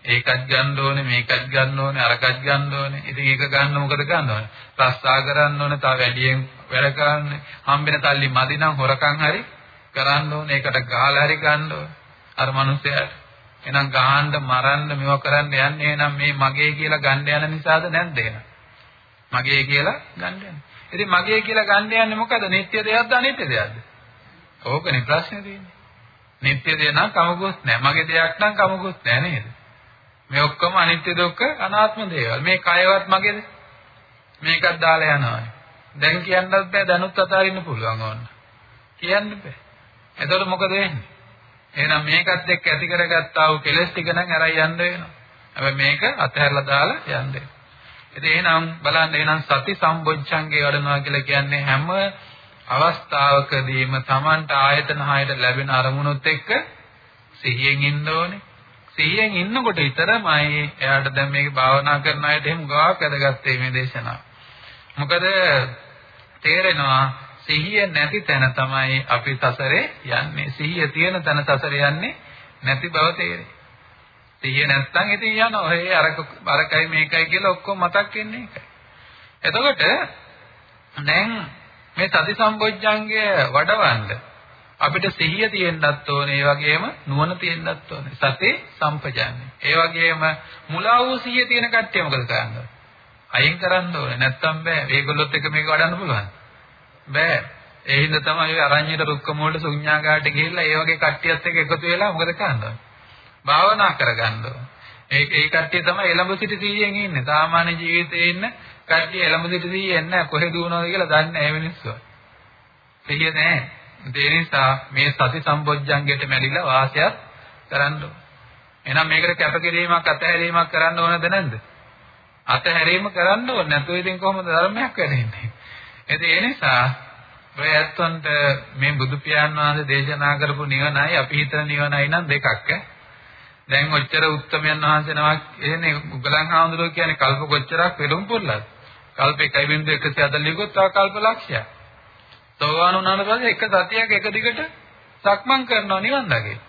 ඒකත් ගන්න ඕනේ, මේකත් ගන්න ඕනේ, අරකත් ගන්න ඕනේ. ඉතින් ඒක ගන්න මොකද ගන්න ඕනේ? ප්‍රස්සා කරන්න ඕනේ, තව වැඩියෙන් වැඩ කරන්න. හම්බෙන තල්ලි මදි නම් හොරකම් හරි කරන්න ඕනේ. ඒකට ගහලා හරි ගන්න ඕනේ. අර මිනිස්සයාට. එහෙනම් ගහන්න, මරන්න, මේවා කරන්න යන්නේ එහෙනම් මේ මගේ කියලා ගන්න යන නිසාද නැද්ද එහෙනම්? මගේ කියලා ගන්න යන්නේ. ඉතින් මගේ කියලා ගන්න යන්නේ මොකද? නිත්‍ය දෙයක්ද අනිත්‍ය දෙයක්ද? ඕකනේ ප්‍රශ්නේ තියෙන්නේ. නිත්‍ය දෙය නම් කමකුත් නැහැ. මගේ දෙයක් නම් කමකුත් නැහැ නේද? මේ ඔක්කොම අනිත්‍ය දුක්ඛ අනාත්ම දේවල්. මේ කයවත් මගේද? මේකත් දාලා යනවා. දැන් කියන්නත් බෑ දැනුත් අතාරින්න පුළුවන් ඕන්න. කියන්න බෑ. එතකොට මොකද වෙන්නේ? එහෙනම් මේකත් එක්ක ඇති කරගත්තා වූ කෙලස් ටික නම් අරයි යන්න වෙනවා. හැබැයි මේක අතහැරලා දාලා යන්න වෙනවා. ඉතින් එහෙනම් බලන්න එහෙනම් සති සම්බොච්චංගේ වඩනවා කියලා කියන්නේ හැම අවස්ථාවකදීම Tamanට ආයතන හයට ලැබෙන අරමුණුත් එක්ක සිහියෙන් ඉන්න ඕනේ. සිහියෙන් ඉන්නකොට විතරමයි එයාට දැන් මේක භාවනා කරන අයට එහෙම ගාවක් වැදගත් මේ දේශනාව. මොකද තේරෙනවා සිහිය නැති තැන තමයි අපි සසරේ යන්නේ. සිහිය තියෙන තැන සසරේ යන්නේ නැති බව තේරෙයි. සිහිය නැත්තම් ඉතින් යනවා. ඒ අරක අරකයි මේකයි කියලා ඔක්කොම මතක් වෙන්නේ ඒකයි. එතකොට දැන් මේ සති සම්බොජ්ජංගය වඩවන්න අපිට සිහිය තියෙන්නත් ඕනේ ඒ වගේම නුවණ තියෙන්නත් ඕනේ සති සම්පජාන්නේ ඒ වගේම මුලා වූ සිහිය තියෙන කට්ටිය මොකද කරන්නේ අයින් කරන්න ඕනේ නැත්තම් බෑ මේගොල්ලොත් එක මේක වඩන්න පුළුවන් බෑ ඒ හින්දා තමයි අරඤ්‍යයට රුක්ක මූලට ශුන්‍යාගාට ගිහිල්ලා ඒ වගේ කට්ටියත් එක්ක එකතු වෙලා මොකද කරන්නේ? භාවනා කරගන්න ඕන. ඒ ඒ කට්ටිය තමයි එළඹ සිටි සීයෙන් ඉන්නේ. සාමාන්‍ය ජීවිතේ ඉන්න කට්ටිය එළඹ සිටි සීයෙන් නැහැ. කොහෙද වුණාද කියලා දන්නේ නැහැ මිනිස්සු. සිහිය නැහැ. ඒ නිසා මේ සති සම්බොජ්ජංගයට මැරිලා වාසයක් කරන්න ඕන. එහෙනම් මේකට කැපකිරීමක් අතහැරීමක් කරන්න ඕනද නැද්ද? අතහැරීම කරන්න ඕනේ. නැත්නම් ඉතින් කොහොමද ධර්මයක් වැඩෙන්නේ? ඒ නිසා ඔය ඇත්තන්ට මේ බුදු පියාණන් වහන්සේ දේශනා කරපු නිවනයි අපි හිතන නිවනයි නම් දෙකක් ඈ. දැන් ඔච්චර උත්තමයන් වහන්සේ නමක් එන්නේ උගලන් හාමුදුරුවෝ කියන්නේ කල්ප කොච්චරක් පෙරම් පුරලාද? කල්ප 1.140 කුත් තව කල්ප ලක්ෂයක්. සෝවාන් වුණාට පස්සේ එක සතියක් එක දිගට සක්මන් කරනවා නිවන් දකින්න.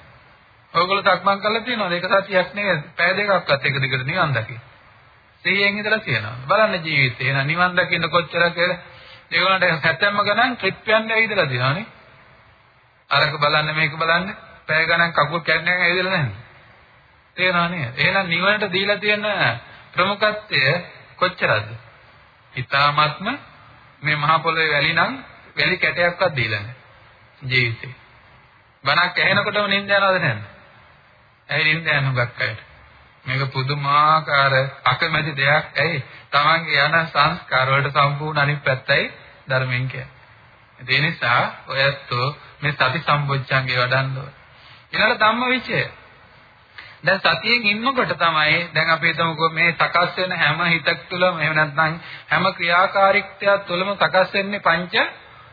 ඔයගොල්ලෝ සක්මන් කරලා තියෙනවද? එක සතියක් නෙවෙයි පැය දෙකක්වත් එක දිගට නිවන් දකින්න. සිහියෙන් ඉඳලා තියෙනවා. බලන්න ජීවිතේ. එහෙනම් නිවන් දකින්න කොච්චර කියලා ඒගොල්ලන්ට හැතැම්ම ගණන් ට්‍රිප් යන්න ඇවිදලා තියෙනවනේ. අරක බලන්න මේක බලන්න පැය ගණන් කකුල් කැඩෙන්නේ ඇවිදලා නැහැ. තේරෙනව නේද? එහෙනම් නිවනට දීලා තියෙන ප්‍රමුඛත්වය කොච්චරද? ඊ타ත්ම මේ මහ පොළොවේ වැලි නම් වැලි කැටයක්වත් දීලා නැහැ. ජීවිතේ. බණක් ඇහෙනකොටම නිින්ද යනවද නැද්ද? ඇයි නිින්ද යන හුඟක් අයට? මේක පුදුමාකාර අකමැති දෙයක්. ඇයි? Tamange යන සංස්කාර වලට සම්පූර්ණ අනිත් පැත්තයි ධර්මයෙන් කියන්නේ. ඒ නිසා ඔයත් මේ සති සම්බොච්චංගේ වඩන්න ඕන. ඊළඟ ධම්මවිචය. දැන් සතියෙන් ඉන්නකොට තමයි දැන් අපි හිතමුකෝ මේ සකස් වෙන හැම හිතක් තුළම එහෙම නැත්නම් හැම ක්‍රියාකාරීත්වයක් තුළම සකස් වෙන්නේ පංච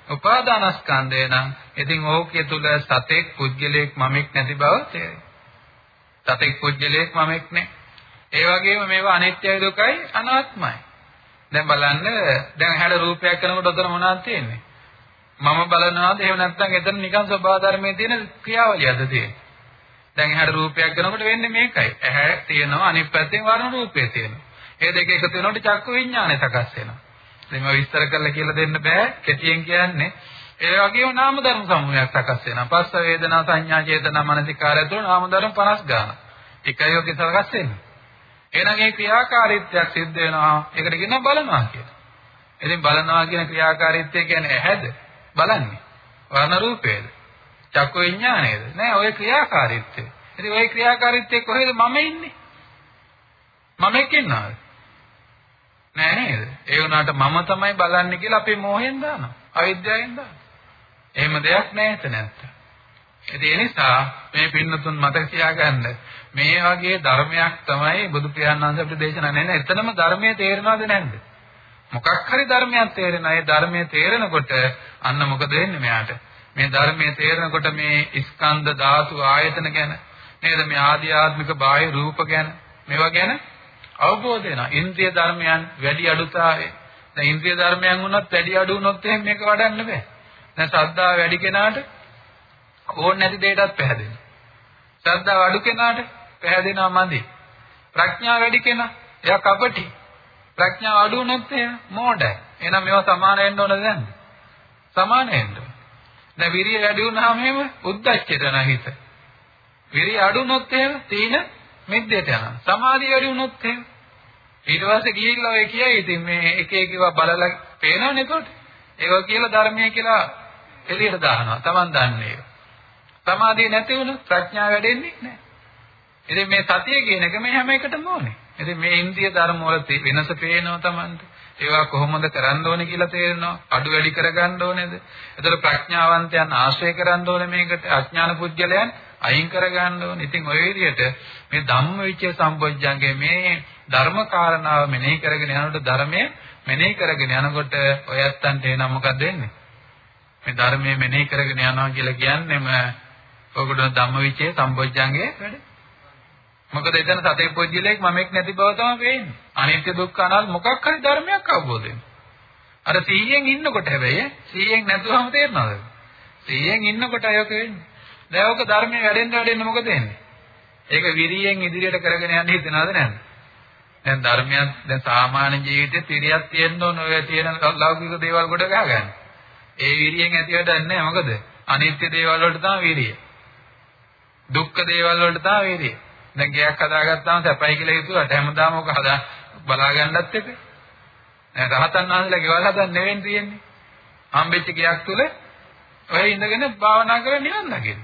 උපාදානස්කන්ධය නම් ඉතින් ඕකේ තුල සතෙක් පුද්ගලයෙක් මමෙක් නැති බව තේරෙනවා. සතෙක් පුජ්‍යලයක් මමෙක් නෑ. ඒ වගේම මේවා අනිත්‍යයි දුකයි අනාත්මයි. දැන් බලන්න දැන් හැඩ රූපයක් කරනකොට උතන මොනවද තියෙන්නේ? මම බලනවාද එහෙම නැත්නම් එතන නිකන් ස්වභාව ධර්මයේ තියෙන ක්‍රියාවලියද තියෙන්නේ? දැන් හැඩ රූපයක් කරනකොට වෙන්නේ මේකයි. ඇහැ තියෙනවා අනිත් පැත්තෙන් වර්ණ රූපය තියෙනවා. මේ දෙක එකතු වෙනකොට චක්කු විඥානය සකස් වෙනවා. ඉතින් මම විස්තර කරලා කියලා දෙන්න බෑ. කෙටියෙන් කියන්නේ ඒ වගේම නාම ධර්ම සමූහයක් සකස් වෙනවා. පස්ස වේදනා සංඥා චේතනා මනසිකාරය තුළ නාම ධර්ම 50 ගානක්. එකයි ඔකේ සකස් වෙන්නේ. එහෙනම් ඒ ක්‍රියාකාරීත්වයක් සිද්ධ වෙනවා. ඒකට කියනවා බලනවා කියලා. ඉතින් බලනවා කියන ක්‍රියාකාරීත්වය කියන්නේ ඇහැද? බලන්නේ. වර්ණ රූපේද? චක්ක විඥානේද? නෑ ඔය ක්‍රියාකාරීත්වය. ඉතින් ওই ක්‍රියාකාරීත්වයේ කොහෙද මම ඉන්නේ? මම එක්කින්නාද? නෑ නේද? ඒ වුණාට මම තමයි බලන්නේ කියලා අපි මොහෙන් දානවා. අවිද්‍යාවෙන් දානවා. එහෙම දෙයක් නැහැ එතන නැත්ත. ඒ නිසා මේ පින්නතුන් මතක තියාගන්න මේ වගේ ධර්මයක් තමයි බුදු පියාණන් වහන්සේ අපිට දේශනා නැහැ. එතනම ධර්මයේ තේරෙනවද නැද්ද? මොකක් හරි ධර්මයක් තේරෙනවා. ඒ ධර්මයේ තේරෙනකොට අන්න මොකද වෙන්නේ මෙයාට? මේ ධර්මයේ තේරෙනකොට මේ ස්කන්ධ ධාතු ආයතන ගැන නේද මේ ආධ්‍යාත්මික බාහිර රූප ගැන මේවා ගැන අවබෝධ වෙනවා. ඉන්ද්‍රිය ධර්මයන් වැඩි අඩුතාවය. දැන් ඉන්ද්‍රිය ධර්මයන් වුණත් වැඩි අඩු වුණොත් එහෙනම් මේක වඩන්න බෑ. දැන් ශ්‍රද්ධාව වැඩි කෙනාට ඕන නැති දෙයකටත් පැහැදෙනවා. ශ්‍රද්ධාව අඩු කෙනාට පැහැදෙනවා මදි. ප්‍රඥාව වැඩි කෙනා එයා කපටි. ප්‍රඥාව අඩු වුණොත් එහෙම මෝඩයි. එහෙනම් මේවා සමාන වෙන්න ඕනද නැද්ද? සමාන වෙන්න. දැන් විරිය වැඩි වුණාම එහෙම උද්දච්චයට යන හිත. විරිය අඩු වුණොත් එහෙම තීන මිද්දයට යනවා. සමාධිය වැඩි වුණොත් එහෙම ඊට පස්සේ ගිහිල්ලා ඔය කියයි ඉතින් මේ එක එක ඒවා බලලා පේනවනේ එතකොට. ඒක කියලා ධර්මයේ කියලා එළියට දානවා. Taman දන්නේ. සමාධිය නැති වුණොත් ප්‍රඥාව වැඩෙන්නේ නැහැ. ඉතින් මේ සතිය කියන එක මේ හැම එකටම ඕනේ. ඉතින් මේ ඉන්ද්‍රිය ධර්ම වල වෙනස පේනවා Tamanට. ඒවා කොහොමද කරන්න ඕනේ කියලා තේරෙනවා. අඩු වැඩි කරගන්න ඕනේද? එතකොට ප්‍රඥාවන්තයන් ආශ්‍රය කරන්න ඕනේ මේකට. අඥාන පුජ්‍යලයන් අයින් කරගන්න ඕනේ. ඉතින් ඔය විදිහට මේ ධම්මවිචය සම්පොඥංගේ මේ ධර්ම කාරණාව මෙනෙහි කරගෙන යනකොට ධර්මයේ මෙනෙහි කරගෙන යනකොට ඔය ඇත්තන්ට එනම මොකද වෙන්නේ? මේ ධර්මයේ මෙනෙහි කරගෙන යනවා කියලා කියන්නේම ඔකට ධම්මවිචේ සම්බොජ්ජංගේ වැඩ. මොකද එතන සතේ පොජ්ජලයක් මමෙක් නැති බව තමයි පේන්නේ. අනිත්‍ය දුක්ඛ අනාත්ම මොකක් හරි ධර්මයක් අවබෝධ වෙනවා. අර 100න් ඉන්නකොට හැබැයි 100න් නැතුවම තේරෙනවද? 100න් ඉන්නකොට අයක වෙන්නේ. දැන් ඔක ධර්මයේ වැඩෙන්න වැඩෙන්න මොකද වෙන්නේ? ඒක විරියෙන් ඉදිරියට කරගෙන යන්න හිතනවද නැද්ද? දැන් ධර්මයක් දැන් සාමාන්‍ය ජීවිතේ තිරියක් තියෙන්න ඕන ඔය තියෙන ලෞකික දේවල් කොට ගහගන්න. ඒ විරියෙන් ඇති වැඩක් නැහැ මොකද? අනිත්‍ය දේවල් වලට තමයි විරිය. දුක්ඛ දේවල් වලට තමයි විරිය. දැන් ගයක් හදාගත්තාම සැපයි කියලා හිතුවට හැමදාම ඔක හදා බලා ගන්නත් එක. දැන් රහතන් වහන්සේලා ගෙවල් හදන්න නෙවෙයි තියෙන්නේ. හම්බෙච්ච ගයක් තුල ඔය ඉඳගෙන භාවනා කරලා නිවන් දකින්න.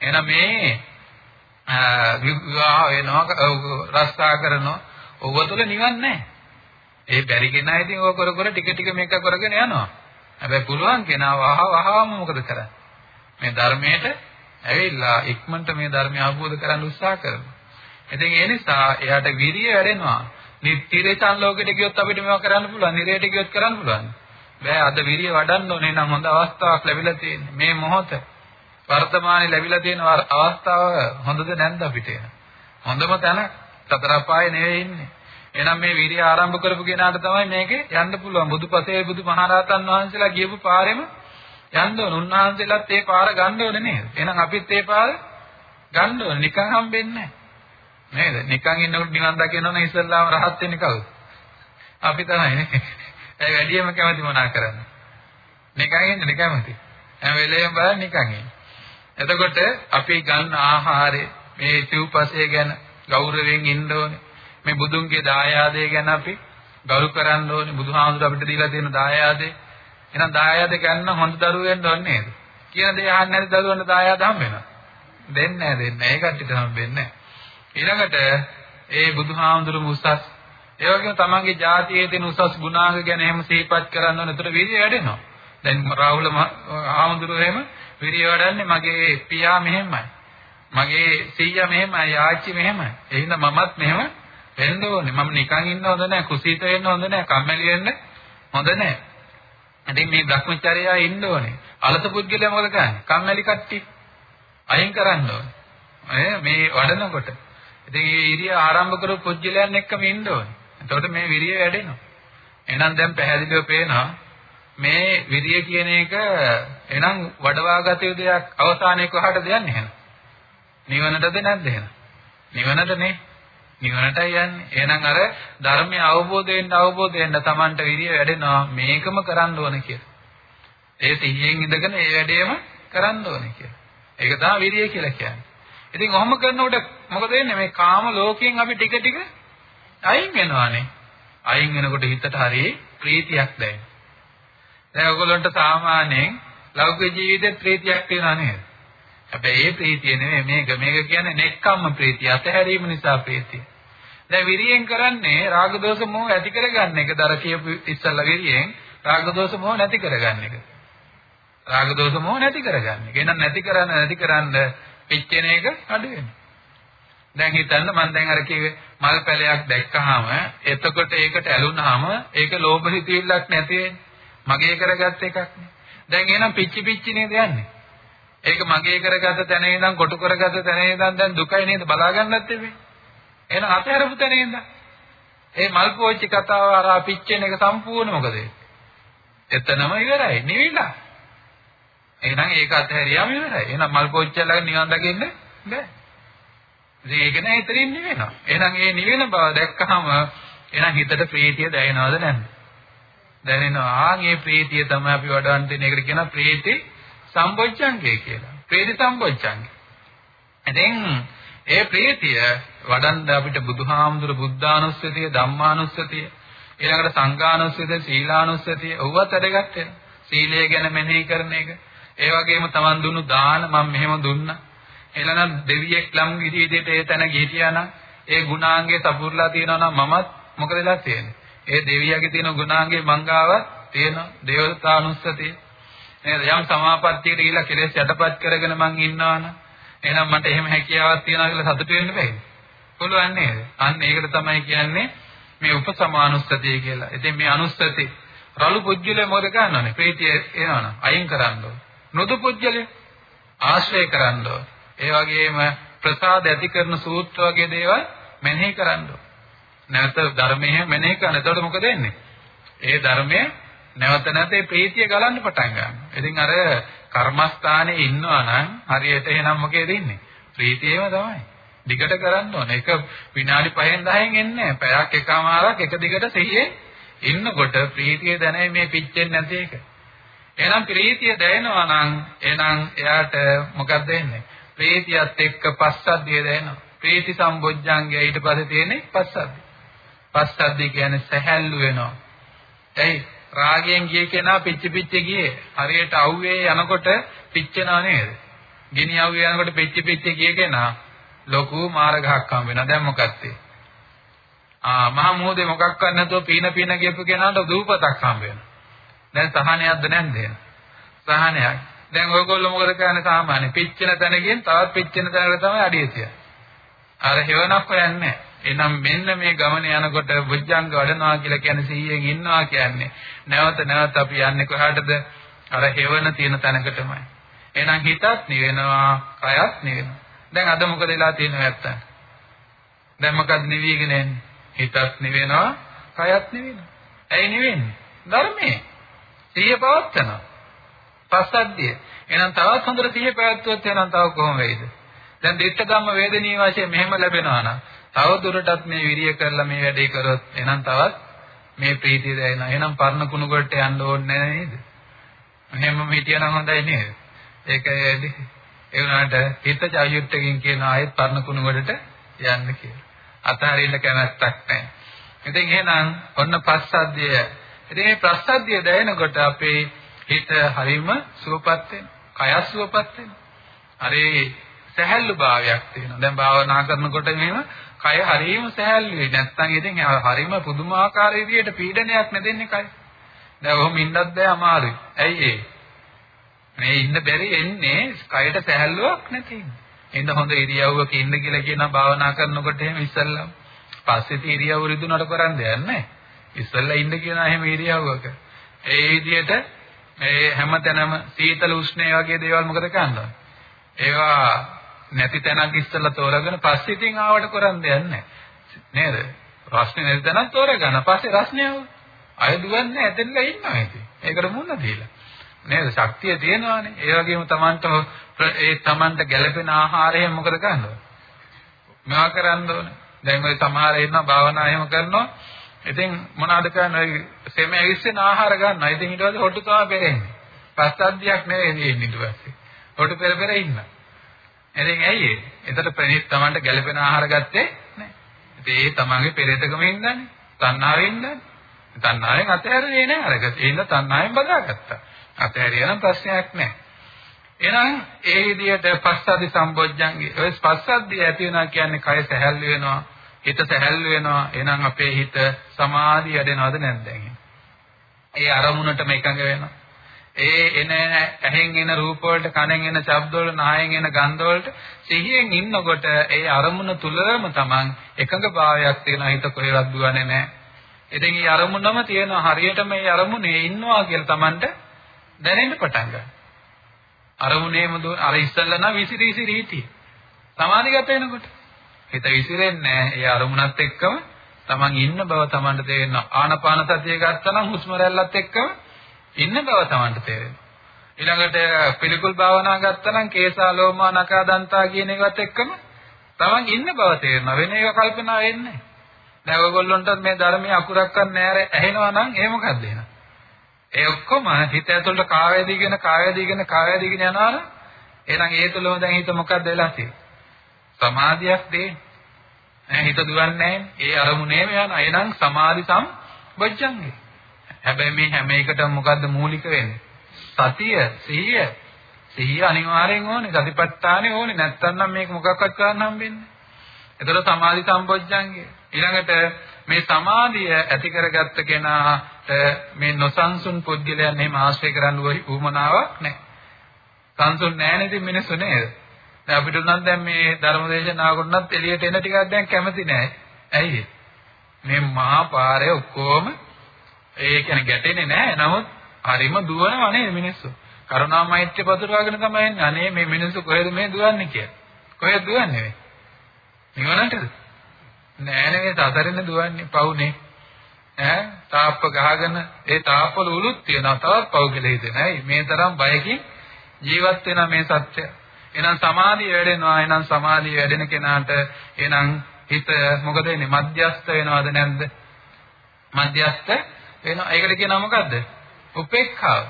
එහෙනම් මේ විවාහ වෙනවා රස්සා කරනවා ඕව තුල නිවන් නැහැ. ඒ බැරි කෙනා ඉතින් ඕක කර කර ටික ටික මේක කරගෙන යනවා. හැබැයි පුළුවන් කෙනා වහ වහම මොකද කරන්නේ? මේ ධර්මයට ඇවිල්ලා ඉක්මනට මේ ධර්මය අවබෝධ කරගන්න උත්සාහ කරනවා. ඉතින් ඒ නිසා එයාට විරිය වැඩෙනවා. නිත්‍යරේචන් ලෝකෙට ගියොත් අපිට මේවා කරන්න පුළුවන්. නිරේට ගියොත් කරන්න පුළුවන්. බෑ අද විරිය වඩන්න ඕනේ නම් හොඳ අවස්ථාවක් ලැබිලා තියෙන්නේ. මේ මොහොත වර්තමානයේ ලැබිලා තියෙන අවස්ථාව හොඳද නැද්ද අපිට? හොඳම තැන සතර පායේ නෙවෙයි ඉන්නේ. එහෙනම් මේ විරිය ආරම්භ කරපු කෙනාට තමයි මේකේ යන්න පුළුවන්. බුදුපසේ බුදුමහරහතන් වහන්සේලා ගියපු පාරෙම යන්න ඕන. උන්වහන්සේලාත් ඒ පාර ගන්න ඕනේ නේද? එහෙනම් අපිත් ඒ පාර ගන්න ඕනේ. නිකන් හම්බෙන්නේ නේද? නිකන් ඉන්නකොට නිවන් දකින්න ඕන ඉස්සල්ලාම රහත් වෙන්නේ කවුද? අපි තමයි නේ. ඒ වැඩියම කැමති මොනා කරන්නේ? නිකන් ඉන්න නිකම්මති. හැම වෙලේම බලන්න නිකන් ඉන්න. එතකොට අපි ගන්න ආහාරය මේ සිව්පසය ගැන ගෞරවයෙන් ඉන්න ඕනේ. මේ බුදුන්ගේ දායාදය ගැන අපි ගරු කරන්න ඕනේ. බුදුහාමුදුර අපිට දීලා තියෙන දායාදේ. එහෙනම් දායාද ගන්න හොඳ දරුවෝ වෙන්න ඕනේ නේද? කියන දේ අහන්නේ නැති දරුවන්ට දායාද හම්බ වෙනවා. දෙන්නේ නැහැ දෙන්නේ නැහැ. ඒ කට්ටියට හම්බෙන්නේ නැහැ. ඊළඟට ඒ බුදුහාමුදුරුවෝ උසස් ඒ වගේම තමන්ගේ ජාතියේ තියෙන උසස් ගුණාංග ගැන එහෙම සිහිපත් කරන්න ඕන. ඒතර වීර්යය වැඩෙනවා. දැන් රාහුල හාමුදුරුවෝ එහෙම වීර්යය වඩන්නේ මගේ පියා මෙහෙමයි. මගේ සීයා මෙහෙමයි, ආච්චි මෙහෙමයි. එහෙනම් මමත් මෙහෙම වෙන්න ඕනේ. මම නිකන් ඉන්න හොඳ නැහැ. කුසීත වෙන්න හොඳ නැහැ. කම්මැලි වෙන්න හොඳ නැහැ. ඉතින් මේ Brahmacharya ඉන්න ඕනේ. අලත පුද්ගලයා මොකද කරන්නේ? කම්මැලි කට්ටිය අයින් කරන්න ඕනේ. මේ වඩනකොට. ඉතින් මේ ඉරිය ආරම්භ කරපු පුද්ගලයන් එක්කම ඉන්න ඕනේ. එතකොට මේ විරිය වැඩෙනවා. එහෙනම් දැන් පැහැදිලිව පේනවා මේ විරිය කියන එක එහෙනම් වඩවාගත යුතු දෙයක් අවසානයේ කොහටද යන්නේ එහෙනම්? නිවනටද නැද්ද එහෙනම්? නිවනට නේ. නිවනටයි යන්නේ. එහෙනම් අර ධර්මය අවබෝධ වෙන්න අවබෝධ වෙන්න Tamanට විරිය වැඩෙනවා මේකම කරන්න ඕන කියලා. ඒ සිහියෙන් ඉඳගෙන ඒ වැඩේම කරන්න ඕනේ කියලා. ඒක තමයි විරිය කියලා කියන්නේ. ඉතින් ඔහොම කරනකොට මොකද වෙන්නේ මේ කාම ලෝකයෙන් අපි ටික ටික අයින් වෙනවානේ. අයින් වෙනකොට හිතට හරිය ප්‍රීතියක් දැනෙනවා. දැන් ඔයගොල්ලන්ට සාමාන්‍යයෙන් ලෞකික ජීවිතේ ප්‍රීතියක් තියෙනවා නේද? හැබැයි ඒ ප්‍රීතිය නෙමෙයි මේක. මේක කියන්නේ නෙක්කම්ම ප්‍රීතිය. අතහැරීම නිසා ප්‍රීතිය. දැන් විරියෙන් කරන්නේ රාග දෝෂ මොහ ඇති කරගන්න එක. දර කියපු ඉස්සල්ලා විරියෙන් රාග දෝෂ මොහ නැති කරගන්න එක. රාග දෝෂ මොහ නැති කරගන්න එක. එහෙනම් නැති කරන්න නැති කරන්න පිච්චෙන එක අඩු වෙනවා. දැන් හිතන්න මම දැන් අර කිව්වේ මල් පැලයක් දැක්කහම එතකොට ඒකට ඇලුනහම ඒක ලෝභ හිතවිල්ලක් නැති මගේ කරගත්ත එකක් නේ. දැන් එහෙනම් පිච්චි පිච්චි නේද යන්නේ? ඒක මගේ කරගත්ත තැන ඉඳන් කොටු කරගත්ත තැන ඉඳන් දැන් දුකයි නේද බලා ගන්නත් එපේ. එහෙනම් අතහැරපු තැන ඉඳන් ඒ මල් පෝච්චි කතාව අරා පිච්චෙන එක සම්පූර්ණ මොකද? එතනම ඉවරයි නිවිලා. එහෙනම් ඒක අතහැරියාම ඉවරයි. එහෙනම් මල් පෝච්චිය ළඟ නිවන් දකින්න බෑ. ඉතින් ඒක නෑ ඉතින් නිවෙනවා. එහෙනම් ඒ නිවෙන බව දැක්කහම එහෙනම් හිතට ප්‍රීතිය දැනෙනවද නැද්ද? දැනෙනවා. ආන් මේ ප්‍රීතිය තමයි අපි වඩවන්න තියෙන එකට කියන ප්‍රීති සම්බොච්චංගය කියලා. ප්‍රීති සම්බොච්චංගය. ඉතින් ඒ ප්‍රීතිය වඩන්න අපිට බුදුහාමුදුර බුද්ධානුස්සතිය ධම්මානුස්සතිය ඊළඟට සංඝානුස්සතිය සීලානුස්සතිය ඔව්වත් වැඩගත් වෙනවා. සීලය ගැන මෙනෙහි කරන එක. ඒ වගේම Taman දුන්නු දාන මම මෙහෙම දුන්නා. ඊළඟ දෙවියෙක් ලම් විදිහට ඒ තැන ගිහිටියා නම් ඒ ගුණාංගේ සපුරලා තියෙනවා නම් මමත් මොකද වෙලා තියෙන්නේ? ඒ දෙවියගේ තියෙන ගුණාංගේ මංගාවත් තියෙනවා. දේවතානුස්සතිය. නේද? යම් සමාපත්තියකට ගිහිල්ලා කෙලෙස් යටපත් කරගෙන මං ඉන්නවනම් එහෙනම් මට එහෙම හැකියාවක් තියනවා කියලා සතුටු වෙන්න බෑද? පුළුවන් නේද? අන්න ඒකට තමයි කියන්නේ මේ උපසමානුස්සතිය කියලා. ඉතින් මේ අනුස්සති රළු පුජ්‍යලේ මොකද කරන්නනේ? ප්‍රීතිය එනවනම් අයින් කරන්න ඕන. නොදු පුජ්‍යලේ ආශ්‍රය කරන්න ඕන. ඒ වගේම ප්‍රසාද ඇති කරන සූත්‍ර වගේ දේවල් මෙනෙහි කරන්න ඕන. නැවත ධර්මයේ මෙනෙහි කරන. එතකොට මොකද වෙන්නේ? ඒ ධර්මයේ නැවත නැවත ඒ ප්‍රීතිය ගලන්න පටන් ගන්නවා. ඉතින් අර කර්මස්ථානයේ ඉන්නවා නම් හරියට එහෙනම් මොකේද ඉන්නේ? ප්‍රීතියම තමයි. දිගට කරන්න ඕනේ. ඒක විනාඩි 5න් 10න් එන්නේ නැහැ. පැයක් එකමාරක් එක දිගට සිහියෙන් ඉන්නකොට ප්‍රීතිය දැනෙයි මේ පිච්චෙන්නේ නැති එක. එහෙනම් ප්‍රීතිය දැනෙනවා නම් එහෙනම් එයාට මොකක්ද වෙන්නේ? ප්‍රීතියත් එක්ක පස්සද්ධිය දැනෙනවා. ප්‍රීති සම්බොජ්ජංගය ඊට පස්සේ තියෙන්නේ පස්සද්ධිය. පස්සද්ධිය කියන්නේ සැහැල්ලු වෙනවා. එයි රාගයෙන් ගිය කෙනා පිච්චි පිච්චි ගියේ. හරියට අවුවේ යනකොට පිච්චෙනා නේද? ගිනි අවුවේ යනකොට පිච්චි පිච්චි ගිය කෙනා ලොකු මාර්ගයක් හම් වෙනවා. දැන් මොකක්ද? ආ මහ මොහොතේ මොකක්වත් නැතුව පීන පීන ගියපු කෙනාට දූපතක් හම් වෙනවා. දැන් සහනයක්ද නැන්ද? සහනයක්. දැන් ඔයගොල්ලෝ මොකද කරන්නේ සාමාන්‍ය පිච්චෙන තැනකින් තවත් පිච්චෙන තැනකට තමයි අඩිය තියන්නේ. අර හේවණක් හොයන්නේ එහෙනම් මෙන්න මේ ගමන යනකොට බුද්ධංග වඩනවා කියලා කියන්නේ සිහියෙන් ඉන්නවා කියන්නේ. නැවත නැවත අපි යන්නේ කොහාටද? අර හේවණ තියෙන තැනකටමයි. එහෙනම් හිතත් නිවෙනවා කයත් නිවෙනවා. දැන් අද මොකද වෙලා තියෙන්නේ නැත්තම්? දැන් මොකද නිවිගෙන එන්නේ හිතත් නිවෙනවා කයත් නිවෙනවා. ඇයි නිවෙන්නේ? ධර්මයේ. සිහිය පවත්තනවා පස්සද්ධිය. එහෙනම් තවත් හොඳට සිහිය පැවැත්වුවොත් එහෙනම් තව කොහොම වෙයිද? දැන් දිට්ඨ ධම්ම වේදනීය වශයෙන් මෙහෙම ලැබෙනවා නම් තව දුරටත් මේ විරිය කරලා මේ වැඩේ කරොත් එහෙනම් තවත් මේ ප්‍රීතිය දැනෙනවා. එහෙනම් පරණ කුණු වලට යන්න ඕනේ නැහැ නේද? එහෙමම හිටියනම් හොඳයි නේද? ඒක ඒ වුණාට හිත ජයුත්තකින් කියන ආයෙත් පරණ කුණු වලට යන්න කියලා. අතහරින්න කැමැත්තක් නැහැ. ඉතින් එහෙනම් ඔන්න පස්සද්ධිය. ඉතින් මේ ප්‍රස්සද්ධිය දැනෙනකොට අපේ හිත හරීම සුවපත් වෙනවා. කය සුවපත් වෙනවා. හරි සැහැල්ලු භාවයක් තියෙනවා. දැන් භාවනා කරනකොට මෙහෙම කය හරීම සැහැල්ලුයි. නැත්තම් ඉතින් හරීම පුදුමාකාර විදියට පීඩනයක් නැදෙන්නේ කය. දැන් ඔහොම ඉන්නත් බෑ අමාරුයි. ඇයි ඒ? මේ ඉන්න බැරි එන්නේ කයට සැහැල්ලුවක් නැති ඉන්න. ඉන්න හොඳ ඉරියව්වක ඉන්න කියලා කියන භාවනා කරනකොට එහෙම ඉස්සල්ලාම පස්සෙත් ඉරියව්ව රිදුනට කරන් දෙයක් නැහැ. ඉස්සල්ලා ඉන්න කියන එහෙම ඉරියව්වක. ඒ විදිහට මේ හැමතැනම සීතල උෂ්ණ වගේ දේවල් මොකද කරන්නේ? ඒවා නැති තැනක් ඉස්සලා තෝරගෙන පස්සේ ඉතින් ආවට කරන් දෙයක් නැහැ. නේද? රස්නේ නැති තැනක් තෝරගන්න. පස්සේ රස්නේ ආව. අය දුවන්නේ ඇතෙන්ලා ඉන්නවා ඉතින්. ඒකට මුණ දීලා. නේද? ශක්තිය තියෙනවානේ. ඒ වගේම Tamanට ඒ Tamanට ගැළපෙන ආහාරයෙන් මොකද කරන්නේ? මේවා කරන්න ඕනේ. දැන් ওই සමහර ඉන්න භාවනා එහෙම කරනවා. ඉතින් මොනවද කරන්නේ? සෙම ඇවිස්සෙන ආහාර ගන්නවා. ඉතින් ඊට පස්සේ හොටු තමයි පෙරෙන්නේ. පස්සද්ධියක් නෙවෙයි ඉන්නේ ඊට පස්සේ. හොටු පෙර පෙර ඉන්නවා. ඉතින් ඇයි ඒ? එතකොට ප්‍රණීත Tamanට ගැළපෙන ආහාර ගත්තේ නැහැ. ඉතින් ඒ තමන්ගේ පෙරේතකම ඉන්නනේ. තණ්හාවෙන් ඉන්නනේ. තණ්හාවෙන් අතහැරෙන්නේ නැහැ අරගත. ඒ හින්දා තණ්හාවෙන් බදාගත්තා. අතහැරියනම් ප්‍රශ්නයක් නැහැ. එහෙනම් ඒ විදිහට පස්සද්ධි සම්බොජ්ජංගේ ඔය පස්සද්ධිය ඇති වෙනවා කියන්නේ කය සැහැල්ලු වෙනවා හිත සැහැල්ලු වෙනවා එහෙනම් අපේ හිත සමාධිය වැඩෙනවද නැද්ද ඒ අරමුණටම එකඟ වෙනවා ඒ එන ඇහෙන් එන රූප වලට කනෙන් එන ශබ්ද වල නායෙන් එන ගන්ධ වලට සිහියෙන් ඉන්නකොට ඒ අරමුණ තුලම තමන් එකඟභාවයක් තියෙන හිත කොහෙවත් දුවන්නේ නැහැ. ඉතින් මේ අරමුණම තියෙන හරියටම මේ අරමුණේ ඉන්නවා කියලා තමන්ට දැනෙන්න පටන් ගන්නවා. අරමුණේම අර ඉස්සල්ලා නම් විසිරි විසිරි හිටියේ. සමාධිගත වෙනකොට හිත විසිරෙන්නේ නැහැ. ඒ අරමුණත් එක්කම තමන් ඉන්න බව තමන්ට තේරෙනවා. ආනපාන සතිය ගත්තා නම් හුස්ම රැල්ලත් එක්කම ඉන්න බව Tamanට තේරෙනවා. ඊළඟට පිළිකුල් භාවනා ගත්තා නම් කේසා ලෝමා නකා දන්තා කියන එකත් එක්කම Taman ඉන්න බව තේරෙනවා. වෙන එක කල්පනා වෙන්නේ නැහැ. දැන් ඔයගොල්ලන්ට මේ ධර්මයේ අකුරක්වත් නැහැ ඇහෙනවා නම් ඒ මොකක්ද එන? ඒ ඔක්කොම හිත ඇතුළට කාවැදීගෙන කාවැදීගෙන කාවැදීගෙන යනවා නම් එහෙනම් ඒ තුලම දැන් හිත මොකක්ද වෙලා තියෙන්නේ? සමාධියක් දෙන්නේ. හිත දුවන්නේ නැහැ. ඒ අරමුණේම යනවා. එහෙනම් සමාධි සම්බොජ්ජංගේ. හැබැයි මේ හැම එකටම මොකද්ද මූලික වෙන්නේ? සතිය, සිහිය. සිහිය අනිවාර්යෙන් ඕනේ. සතිපට්ඨානෙ ඕනේ. නැත්තම් නම් මේක මොකක්වත් කරන්න හම්බෙන්නේ නැහැ. එතකොට සමාධි සම්පොඥංගය. ඊළඟට මේ සමාධිය ඇති කරගත්ත කෙනාට මේ නොසන්සුන් පුද්ගලයන් එහෙම ආශ්‍රය කරන්න උවමනාවක් නැහැ. සංසුන් නැහැ නේද මිනිස්සු නේද? දැන් අපිට නම් දැන් මේ ධර්මදේශනාවකට එළියට එන ටිකක් දැන් කැමති නැහැ. ඇයි මේ මහා පාරේ ඔක්කොම ඒ කියන්නේ ගැටෙන්නේ නැහැ. නමුත් හරිම දුවනවා නේද මිනිස්සු. කරුණා මෛත්‍රිය පතුරවාගෙන තමයි එන්නේ. අනේ මේ මිනිස්සු කොහෙද මේ දුවන්නේ කියලා. කොහෙද දුවන්නේ මේ? නිවනටද? නෑ නේ සතරෙන් දුවන්නේ පවුනේ. ඈ තාප්ප ගහගෙන ඒ තාප්පවල උලුත් තියනවා තවත් පව් කියලා හිතෙන. ඇයි මේ තරම් බයකින් ජීවත් වෙන මේ සත්‍ය. එහෙනම් සමාධිය වැඩෙනවා. එහෙනම් සමාධිය වැඩෙන කෙනාට එහෙනම් හිත මොකද වෙන්නේ? මධ්‍යස්ත වෙනවද නැද්ද? මධ්‍යස්ත වෙනවා. ඒකට කියනවා මොකද්ද? උපේක්ඛාව.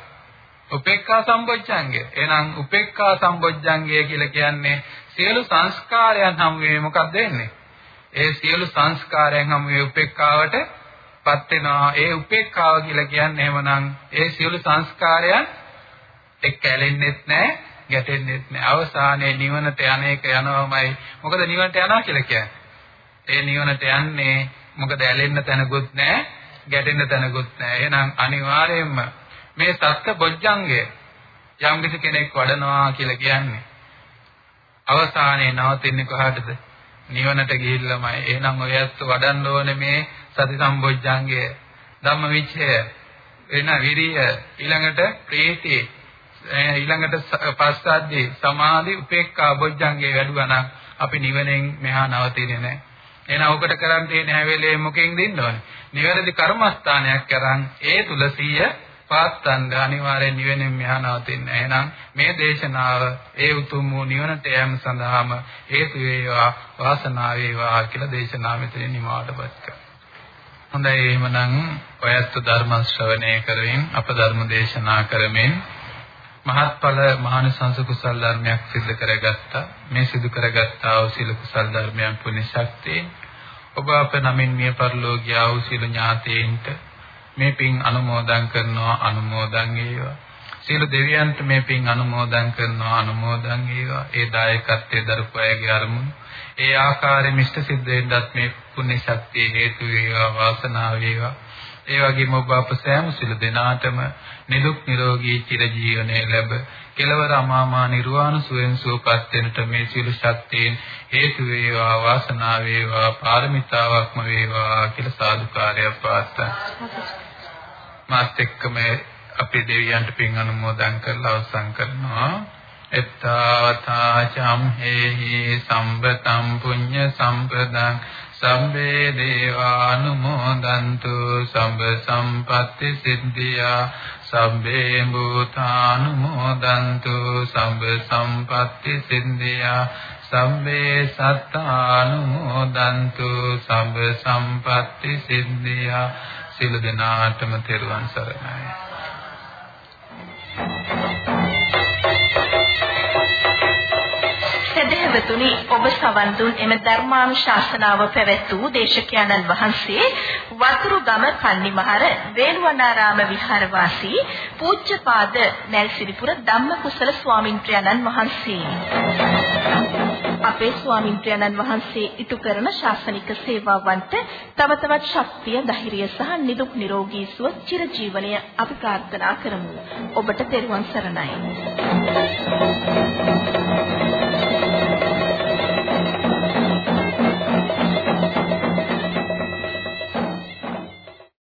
උපේක්ඛා සම්බොජ්ජංගය. එහෙනම් උපේක්ඛා සම්බොජ්ජංගය කියලා කියන්නේ සියලු සංස්කාරයන් හැම වෙලේ මොකක්ද වෙන්නේ? ඒ සියලු සංස්කාරයන් හැම වෙලේ උපේක්ඛාවට පත් වෙනවා. ඒ උපේක්ඛාව කියලා කියන්නේ එහෙමනම් ඒ සියලු සංස්කාරයන් එක්ක ඇලෙන්නෙත් නැහැ, ගැටෙන්නෙත් නැහැ. අවසානයේ නිවනට යන එක යනවාමයි. මොකද නිවනට යනවා කියලා කියන්නේ. ඒ නිවනට යන්නේ මොකද ඇලෙන්න තැනකුත් නැහැ, ගැටෙන්න තැනකුත් නැහැ. එහෙනම් අනිවාර්යයෙන්ම මේ සත්‍ය බොජ්ජංගය යම් කෙනෙක් වඩනවා කියලා කියන්නේ අවසානයේ නවතින්නේ කොහටද? නිවනට ගිහිල්ලාමයි. එහෙනම් ඔය ඇත්ත වඩන්න ඕනේ මේ සති සම්බොජ්ජංගය, ධම්මවිචය, එන විරිය, ඊළඟට ප්‍රීති, ඊළඟට පස්සද්ධි, සමාධි, උපේක්ඛා බොජ්ජංගේ වැඩුවා නම් අපි නිවනෙන් මෙහා නවතින්නේ නැහැ. එහෙනම් ඔකට කරන් තියෙන හැම වෙලේම මොකෙන්ද ඉන්න ඕනේ? නිවැරදි කර්මස්ථානයක් කරන් ඒ තුල සිය පාත්තන්ද අනිවාර්යෙන් නිවෙනින් මෙහා නවතින්නේ. එහෙනම් මේ දේශනාව ඒ උතුම් වූ නිවනට යෑම සඳහාම හේතු වේවා වාසනාව වේවා කියලා දේශනාව මෙතන නිමාවටපත් කරනවා. හොඳයි එහෙමනම් ඔයත් ධර්ම ශ්‍රවණය කරමින් අප ධර්ම දේශනා කරමින් මහත්ඵල මහානිසංස කුසල් ධර්මයක් සිදු කරගත්තා. මේ සිදු කරගත්තා වූ සීල කුසල් ධර්මයන් පුණ්‍ය ශක්තියෙන් ඔබ අප නමින් මිය පරලෝකියා වූ සීල ඥාතීන්ට මේ පින් අනුමෝදන් කරනවා අනුමෝදන් වේවා. සියලු දෙවියන්ට මේ පින් අනුමෝදන් කරනවා අනුමෝදන් වේවා. ඒ දායකත්වයේ දරපු අයගේ අරමුණු ඒ ආකාරයෙන් ඉෂ්ට සිද්ධ වෙන්නත් මේ පුණ්‍ය ශක්තිය හේතු වේවා වාසනාව වේවා. ඒ වගේම ඔබ අප සෑම සිළු දෙනාටම නිදුක් නිරෝගී චිරජීවනයේ ලැබ කෙලවර අමාමා නිර්වාණ සුවෙන් සුවපත් වෙනට මේ සියලු ශක්තියින් හේතු වේවා වාසනාව වේවා පාරමිතාවක්ම වේවා කියලා සාදුකාරයක් පාත්තා. මාත් එක්කම අපි දෙවියන්ට පින් අනුමෝදන් කරලා අවසන් කරනවා. එත්තාවතා චම්හෙහි සම්බතම් පුඤ්ඤ සම්පදං සම්බේ දේවානුමෝදන්තු සම්බ සම්පatti සිද්ධියා සම්බේ භූතානුමෝදන්තු සම්බ සම්පatti සිද්ධියා සම්බේ සත්තානුමෝදන්තු සම්බ සම්පatti සිද්ධියා සියලු දෙනාටම තෙරුවන් සරණයි. සදහවතුනි ඔබ සවන් දුන් එම ධර්මානුශාසනාව පැවැත් වූ දේශකයන්න් වහන්සේ වතුරුගම කන්නිමහර වේළුවනාරාම විහාරවාසී පූජ්‍යපාද නැල්සිරිපුර ධම්මකුසල ස්වාමින්ත්‍රයන්න් වහන්සේ. අපේ ස්වාමින්ත්‍රයන්න් වහන්සේ ඉටු කරන ශාසනික සේවාවන්ට තව තවත් ශක්තිය ධෛර්යය සහ නිදුක් නිරෝගී සුව චිරජීවනය අපි ප්‍රාර්ථනා කරමු. ඔබට තෙරුවන් සරණයි.